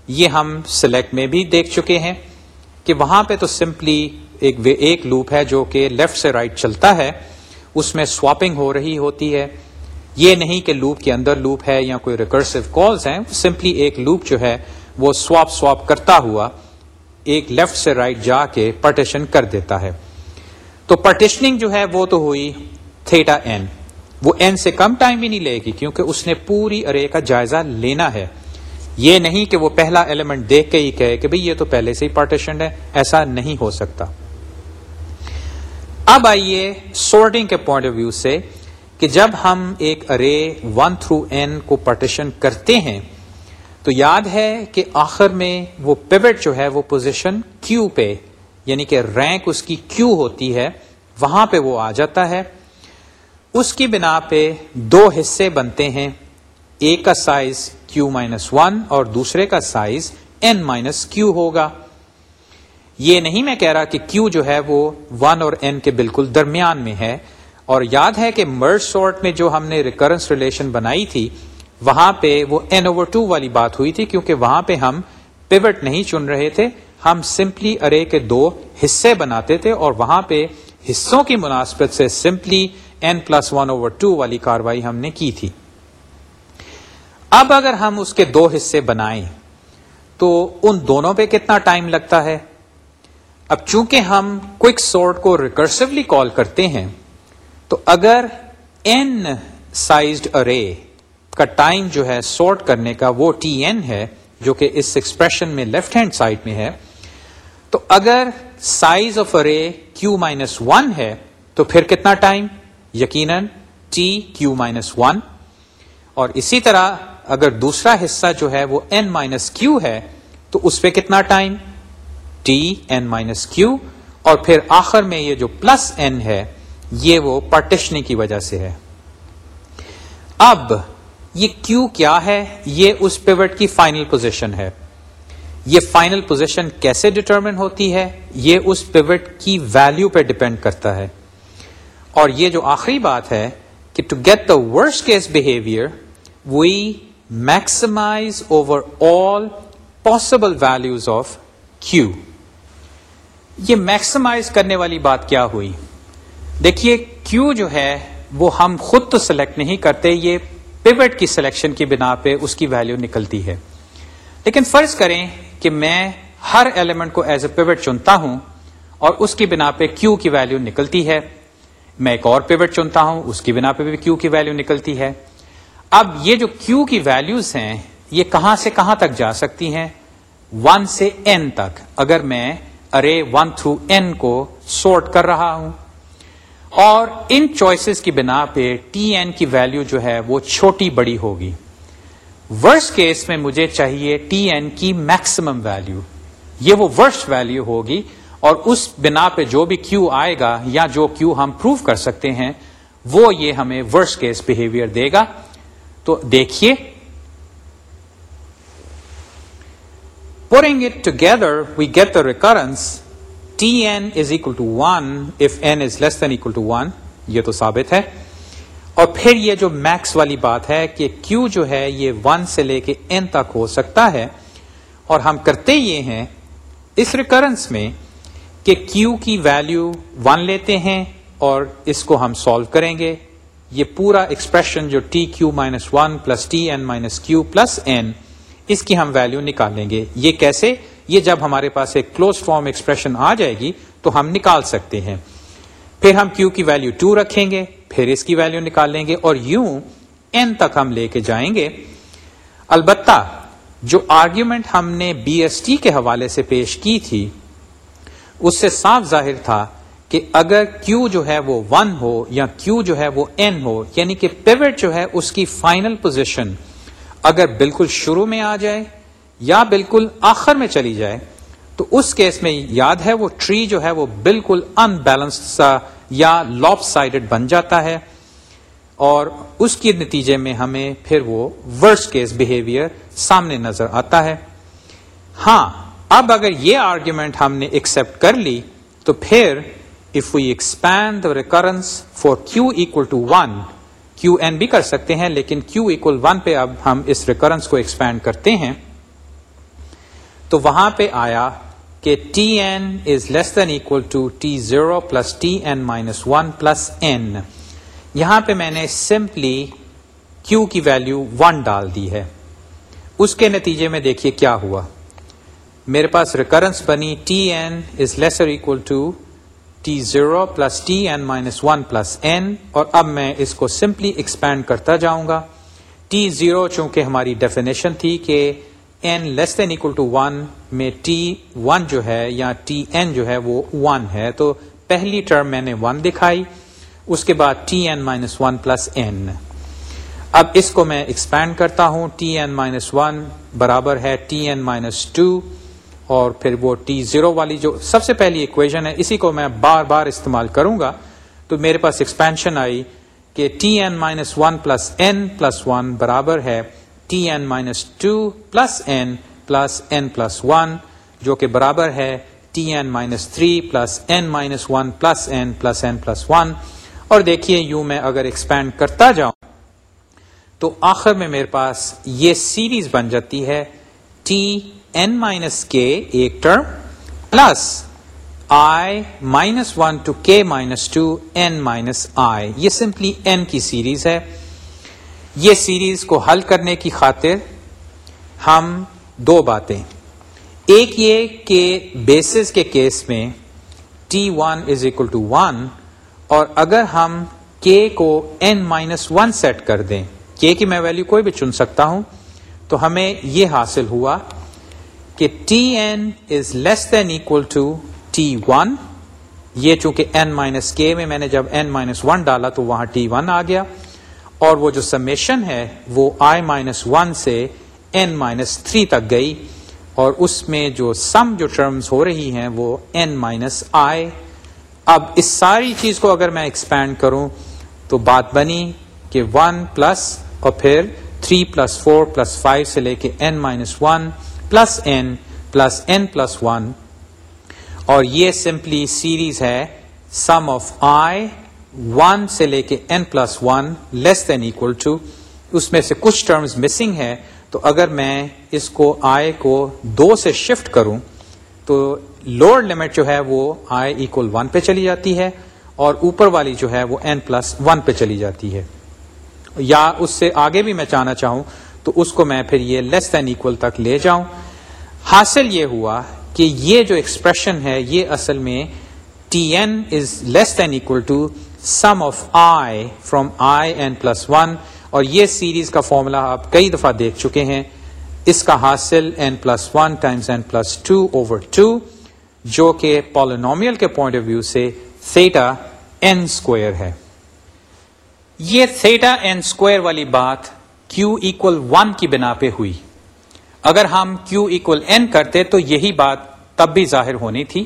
A: یہ ہم سلیکٹ میں بھی دیکھ چکے ہیں۔ کہ وہاں پہ تو سمپلی ایک ایک لوپ ہے جو کہ لیفٹ سے رائٹ right چلتا ہے، اس میں سواپنگ ہو رہی ہوتی ہے۔ یہ نہیں کہ لوپ کے اندر لوپ ہے یا کوئی ریکرسو کالز ہیں، سمپلی ایک لوپ جو ہے وہ سواپ سواپ کرتا ہوا ایک لیفٹ سے رائٹ right جا کے پرٹیشن کر دیتا ہے۔ تو پرٹیشننگ جو ہے وہ تو ہوئی تھیٹا این وہ این سے کم ٹائم بھی نہیں لے گی کیونکہ اس نے پوری ارے کا جائزہ لینا ہے۔ یہ نہیں کہ وہ پہلا ایلیمنٹ دیکھ کے ہی کہے کہ بھئی یہ تو پہلے سے ہی پارٹیشن ہے، ایسا نہیں ہو سکتا۔ اب آئیے سورٹنگ کے پوائنٹ آف ویو سے کہ جب ہم ایک ارے ون تھرو این کو پارٹیشن کرتے ہیں، تو یاد ہے کہ آخر میں وہ پیوٹ جو ہے، وہ پوزیشن کیو پہ یعنی کہ رینک اس کی کیو ہوتی ہے، وہاں پہ وہ آ جاتا ہے۔ اس کی بنا پہ دو حصے بنتے ہیں ایک کا سائز کیو مائنس ون اور دوسرے کا سائز این مائنس کیو ہوگا۔ یہ نہیں میں کہہ رہا کہ کیو جو ہے وہ ون اور این کے بالکل درمیان میں ہے۔ اور یاد ہے کہ مرج سورٹ میں جو ہم نے ریکرنس ریلیشن بنائی تھی، وہاں پہ وہ این اوور ٹو والی بات ہوئی تھی، کیونکہ وہاں پہ ہم پیوٹ نہیں چن رہے تھے، ہم سمپلی ارے کے دو حصے بناتے تھے اور وہاں پہ حصوں کی مناسبت سے simply n plus one over two والی کاروائی ہم نے کی تھی۔ اب اگر ہم اس کے دو حصے بنائیں تو ان دونوں پہ کتنا ٹائم لگتا ہے؟ اب چونکہ ہم کوک سورٹ کو ریکرسولی کال کرتے ہیں، تو اگر این سائزڈ ارے کا ٹائم جو ہے سورٹ کرنے کا وہ ٹی این ہے، جو کہ اس ایکسپریشن میں لیفٹ ہینڈ سائڈ میں ہے، تو اگر size of array q minus one ہے، تو پھر کتنا ٹائم؟ یقیناً ٹی کیو مائنس ون اور اسی طرح اگر دوسرا حصہ جو ہے وہ این مائنس کیو ہے، تو اس پہ کتنا time T n minus q اور پھر آخر میں یہ جو پلس این ہے، یہ وہ پارٹیشننگ کی وجہ سے ہے۔ اب یہ کیو کیا ہے؟ یہ اس پیوٹ کی فائنل پوزیشن ہے۔ یہ فائنل پوزیشن کیسے ڈٹرمن ہوتی ہے؟ یہ اس پیوٹ کی ویلو پہ ڈپینڈ کرتا ہے۔ اور یہ جو آخری بات ہے کہ to get the worst case behaviour we maximize over all possible values of q یہ میکسیمائز کرنے والی بات کیا ہوئی؟ دیکھیے کیو جو ہے، وہ ہم خود تو سلیکٹ نہیں کرتے، یہ پیوٹ کی سلیکشن کی بنا پہ اس کی ویلو نکلتی ہے۔ لیکن فرض کریں کہ میں ہر ایلیمنٹ کو ایز اے پیوٹ چنتا ہوں اور اس کی بنا پہ کیو کی ویلو نکلتی ہے۔ میں ایک اور پیوٹ چنتا ہوں، اس کی بنا پہ بھی کیو کی ویلو نکلتی ہے۔ اب یہ جو کیو کی ویلوز ہیں، یہ کہاں سے کہاں تک جا سکتی ہیں؟ ون سے این تک۔ اگر میں ارے ون تھرو این کو سورٹ کر رہا ہوں، اور ان چوائسیز کی بنا پہ ٹی این کی ویلو جو ہے وہ چھوٹی بڑی ہوگی۔ ورس کیس میں مجھے چاہیے ٹی این کی میکسیمم ویلو یہ وہ ورسٹ ویلو ہوگی، اور اس بنا پہ جو بھی کیو آئے گا یا جو کیو ہم پروو کر سکتے ہیں، وہ یہ ہمیں ورس کیس بہیویئر دے گا۔ تو دیکھیے۔ Putting it together we get the recurrence T n is equal to one if n is less than equal to one یہ تو ثابت ہے۔ اور پھر یہ جو میکس والی بات ہے کہ کیو جو ہے یہ ون سے لے کے این تک ہو سکتا ہے۔ اور ہم کرتے یہ ہیں اس ریکرنس میں کہ کیو کی ویلو ون لیتے ہیں اور اس کو ہم سالو کریں گے۔ یہ پورا ایکسپریشن جو T q minus one plus T n minus q plus n اس کی ہم ویلو نکالیں گے۔ یہ کیسے؟ یہ جب ہمارے پاس ایک کلوز فارم ایکسپریشن آ جائے گی تو ہم نکال سکتے ہیں۔ پھر ہم کیو کی ویلو ٹو رکھیں گے، پھر اس کی ویلو نکال لیں گے اور یوں این تک ہم لے کے جائیں گے۔ البتہ جو آرگیومنٹ ہم نے بی ایس ٹی کے حوالے سے پیش کی تھی، اس سے صاف ظاہر تھا کہ اگر کیو جو ہے وہ ون ہو یا کیو جو ہے وہ این ہو یعنی کہ پیوٹ جو ہے اس کی فائنل پوزیشن اگر بالکل شروع میں آ جائے یا بالکل آخر میں چلی جائے، تو اس کیس میں یاد ہے وہ ٹری جو ہے وہ بالکل ان بیلنس سا یا لاپ سائڈڈ بن جاتا ہے اور اس کے نتیجے میں ہمیں پھر وہ ورس کیس بہیویئر سامنے نظر آتا ہے۔ ہاں اب اگر یہ آرگیومنٹ ہم نے ایکسپٹ کر لی، تو پھر if we expand recurrence for q equal to one q n بھی کر سکتے ہیں لیکن کیو اکول ون پہ اب ہم اس ریکرنس کو ایکسپینڈ کرتے ہیں تو وہاں پہ آیا کہ T n is less than equal to T zero plus T n minus one plus n یہاں پہ میں نے سمپلی کیو کی ویلو ون ڈال دی ہے اس کے نتیجے میں دیکھیے کیا ہوا میرے پاس ریکرنس بنی T n is lesser equal to T zero plus T n minus one plus n اور اب میں اس کو سمپلی ایکسپینڈ کرتا جاؤں گا۔ ٹی زیرو چونکہ ہماری ڈیفینیشن تھی کہ n less than equal to one میں ٹی ون جو ہے یا ٹی این جو ہے وہ ون ہے۔ تو پہلی ٹرم میں نے ون دکھائی، اس کے بعد T n minus one plus n اب اس کو میں ایکسپینڈ کرتا ہوں۔ ٹی این مائنس ون برابر ہے ٹی این مائنس ٹو اور پھر وہ ٹی زیرو والی جو سب سے پہلی اکویژن ہے، اسی کو میں بار بار استعمال کروں گا۔ تو میرے پاس ایکسپینشن آئی کہ T n minus one plus n plus one برابر ہے۔ T n minus two plus n plus n plus one جو کہ برابر ہے۔ T n minus three plus n minus one plus n plus n plus one اور دیکھیے یوں میں اگر ایکسپینڈ کرتا جاؤں، تو آخر میں میرے پاس یہ سیریز بن جاتی ہے۔ ٹی این مائنس کے ایک term plus i minus one to k minus two n minus i یہ سمپلی این کی سیریز ہے یہ سیریز کو حل کرنے کی خاطر ہم دو باتیں ایک یہ کہ بیسس کے کیس میں T one is equal to one اور اگر ہم کے کو این مائنس ون سیٹ کر دیں کے کی میں ویلو کوئی بھی چن سکتا ہوں تو ہمیں یہ حاصل ہوا کہ T n is less than equal to T one یہ چونکہ این مائنس کے میں میں نے جب این مائنس ون ڈالا تو وہاں ٹی ون آ گیا۔ اور وہ جو سمیشن ہے وہ آئی مائنس ون سے این مائنس تھری تک گئی۔ اور اس میں جو سم جو ٹرمز ہو رہی ہیں وہ این مائنس آئی اب اس ساری چیز کو اگر میں ایکسپینڈ کروں تو بات بنی کہ ون پلس اور پھر three plus four plus five سے لے کے n minus one plus n plus n plus one اور یہ سمپلی سیریز ہے سم آف آئی ون سے لے کے n plus one less than equal to اس میں سے کچھ ٹرمز مسنگ ہے تو اگر میں اس کو آئے کو دو سے شفٹ کروں، تو لوور لمٹ جو ہے وہ آئی ایکول ون پہ چلی جاتی ہے، اور اوپر والی جو ہے وہ این پلس ون پہ چلی جاتی ہے۔ یا اس سے آگے بھی میں چاہنا چاہوں تو اس کو میں پھر یہ لیس دین اکول تک لے جاؤں۔ حاصل یہ ہوا کہ یہ جو ایکسپریشن ہے، یہ اصل میں T n is less than equal to sum of i from i n plus one اور یہ سیریز کا فارمولا آپ کئی دفعہ دیکھ چکے ہیں۔ اس کا حاصل n plus one times n plus two over two جو کہ پالینومیل کے پوائنٹ آف ویو سے تھیٹا این اسکوئر ہے۔ یہ تھیٹا این اسکوئر والی بات کیو ایکول ون کی بنا پہ ہوئی۔ اگر ہم کیو ایکول این کرتے تو یہی بات تب بھی ظاہر ہونی تھی۔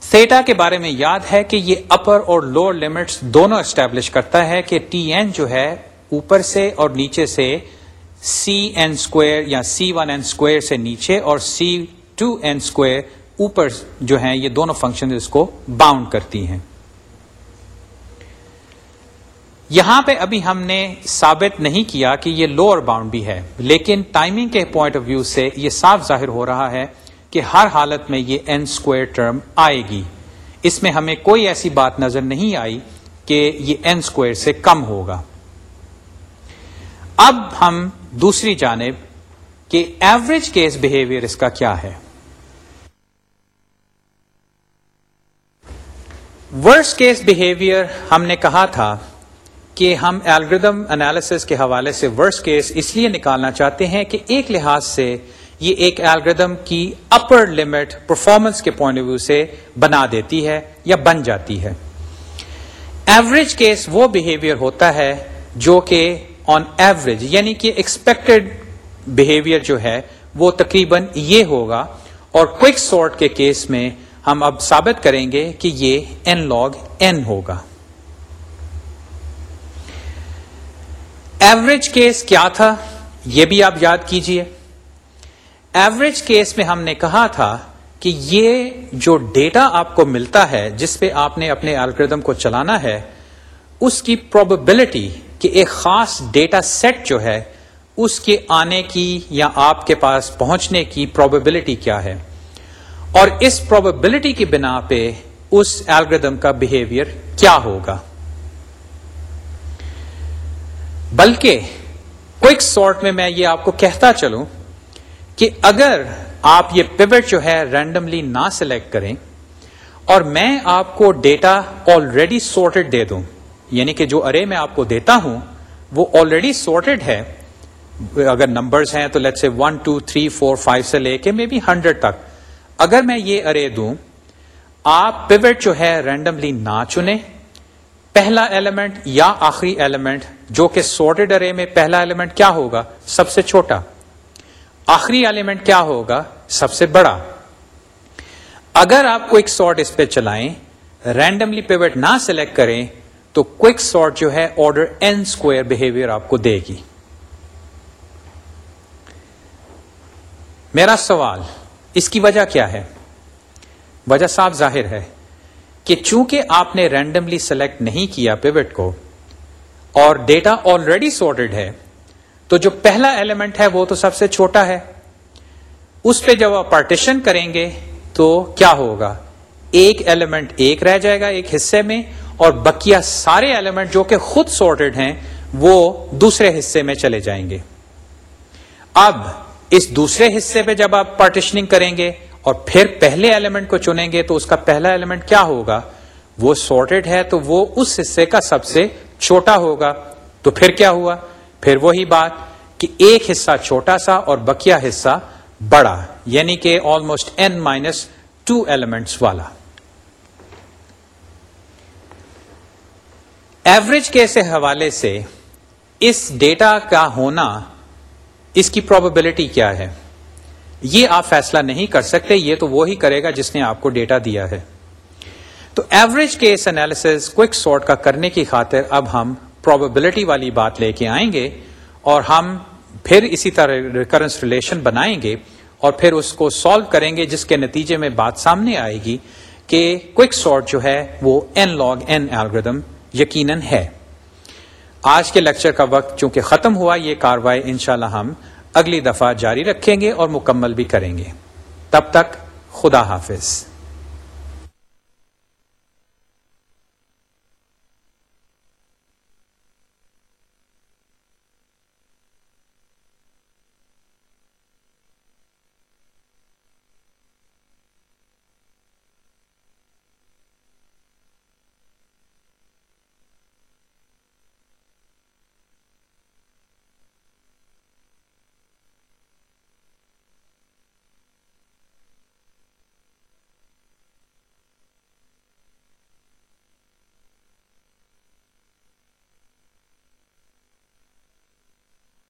A: سیٹا کے بارے میں یاد ہے کہ یہ اپر اور لوور لمٹس دونوں اسٹیبلش کرتا ہے کہ ٹی این جو ہے اوپر سے اور نیچے سے سی این اسکوئر یا سی ون این اسکوئر سے نیچے اور سی ٹو این اسکوئر اوپر جو ہیں یہ دونوں فنکشن اس کو باؤنڈ کرتی ہیں۔ یہاں پہ ابھی ہم نے ثابت نہیں کیا کہ یہ لوور باؤنڈ بھی ہے، لیکن ٹائمنگ کے پوائنٹ آف ویو سے یہ صاف ظاہر ہو رہا ہے کہ ہر حالت میں یہ این اسکوئر ٹرم آئے گی۔ اس میں ہمیں کوئی ایسی بات نظر نہیں آئی کہ یہ این اسکوئر سے کم ہوگا۔ اب ہم دوسری جانب کہ ایوریج کیس بہیویئر اس کا کیا ہے۔ ورس کیس بہیویئر ہم نے کہا تھا کہ ہم ایلگردم انالیس کے حوالے سے ورس کیس اس لیے نکالنا چاہتے ہیں کہ ایک لحاظ سے یہ ایک الگریدم کی اپر لمٹ پرفارمنس کے پوائنٹ آف ویو سے بنا دیتی ہے یا بن جاتی ہے۔ ایوریج کیس وہ بہیویئر ہوتا ہے جو کہ آن ایوریج یعنی کہ ایکسپیکٹڈ بہیویئر جو ہے وہ تقریباً یہ ہوگا اور کوئک سارٹ کے کیس میں ہم اب ثابت کریں گے کہ یہ این لاگ این ہوگا۔ ایوریج کیس کیا تھا؟ یہ بھی آپ یاد کیجیے۔ ایوریج کیس میں ہم نے کہا تھا کہ یہ جو ڈیٹا آپ کو ملتا ہے، جس پہ آپ نے اپنے الگریدم کو چلانا ہے، اس کی پروبیبلٹی کہ ایک خاص ڈیٹا سیٹ جو ہے، اس کے آنے کی یا آپ کے پاس پہنچنے کی پروبیبلٹی کیا ہے۔ اور اس پروبیبلٹی کی بنا پہ اس الگریدم کا بہیویئر کیا ہوگا؟ بلکہ کوئک سارٹ میں میں یہ آپ کو کہتا چلوں کہ اگر آپ یہ پیوٹ جو ہے رینڈملی نہ سلیکٹ کریں اور میں آپ کو ڈیٹا آلریڈی سورٹڈ دے دوں یعنی کہ جو ارے میں آپ کو دیتا ہوں، وہ آلریڈی سورٹڈ ہے۔ اگر نمبرز ہیں تو let say one two three four five سے لے کے مے بی ہنڈریڈ تک۔ اگر میں یہ ارے دوں، آپ پیوٹ جو ہے رینڈملی نہ چنیں۔ پہلا ایلیمنٹ یا آخری ایلیمنٹ جو کہ سورٹڈ ارے میں پہلا ایلیمنٹ کیا ہوگا؟ سب سے چھوٹا۔ آخری ایلیمنٹ کیا ہوگا؟ سب سے بڑا۔ اگر آپ کو ایک سارٹ اس پہ چلائیں رینڈملی پیوٹ نہ سلیکٹ کریں، تو کوک سارٹ جو ہے آرڈر این اسکوئر بہیویئر آپ کو دے گی۔ میرا سوال، اس کی وجہ کیا ہے؟ وجہ صاف ظاہر ہے۔ کہ چونکہ آپ نے رینڈملی سلیکٹ نہیں کیا پیوٹ کو اور ڈیٹا آلریڈی سارٹیڈ ہے، تو جو پہلا ایلیمنٹ ہے وہ تو سب سے چھوٹا ہے۔ اس پہ جب آپ پارٹیشن کریں گے تو کیا ہوگا؟ ایک ایلیمنٹ ایک رہ جائے گا ایک حصے میں اور بکیا سارے ایلیمنٹ جو کہ خود سارٹیڈ ہیں وہ دوسرے حصے میں چلے جائیں گے۔ اب اس دوسرے حصے پہ جب آپ پارٹیشننگ کریں گے اور پھر پہلے ایلیمنٹ کو چنیں گے تو اس کا پہلا ایلیمنٹ کیا ہوگا؟ وہ سارٹیڈ ہے تو وہ اس حصے کا سب سے چھوٹا ہوگا۔ تو پھر کیا ہوا؟ پھر وہی بات کہ ایک حصہ چھوٹا سا اور بکیا حصہ بڑا یعنی کہ almost n minus two elements والا۔ ایوریج کے سے حوالے سے اس ڈیٹا کا ہونا اس کی پروبیبلٹی کیا ہے؟ یہ آپ فیصلہ نہیں کر سکتے، یہ تو وہی کرے گا جس نے آپ کو ڈیٹا دیا ہے۔ تو average case analysis quick sort کا کرنے کی خاطر اب ہم پروبیبلٹی والی بات لے کے آئیں گے اور ہم پھر اسی طرح ریکرنس ریلیشن بنائیں گے اور پھر اس کو سالو کریں گے جس کے نتیجے میں بات سامنے آئے گی کہ کوک سارٹ جو ہے وہ این لاگ این ایلگردم یقیناً ہے۔ آج کے لیکچر کا وقت چونکہ ختم ہوا، یہ کاروائی انشاءاللہ ہم اگلی دفعہ جاری رکھیں گے اور مکمل بھی کریں گے۔ تب تک خدا حافظ۔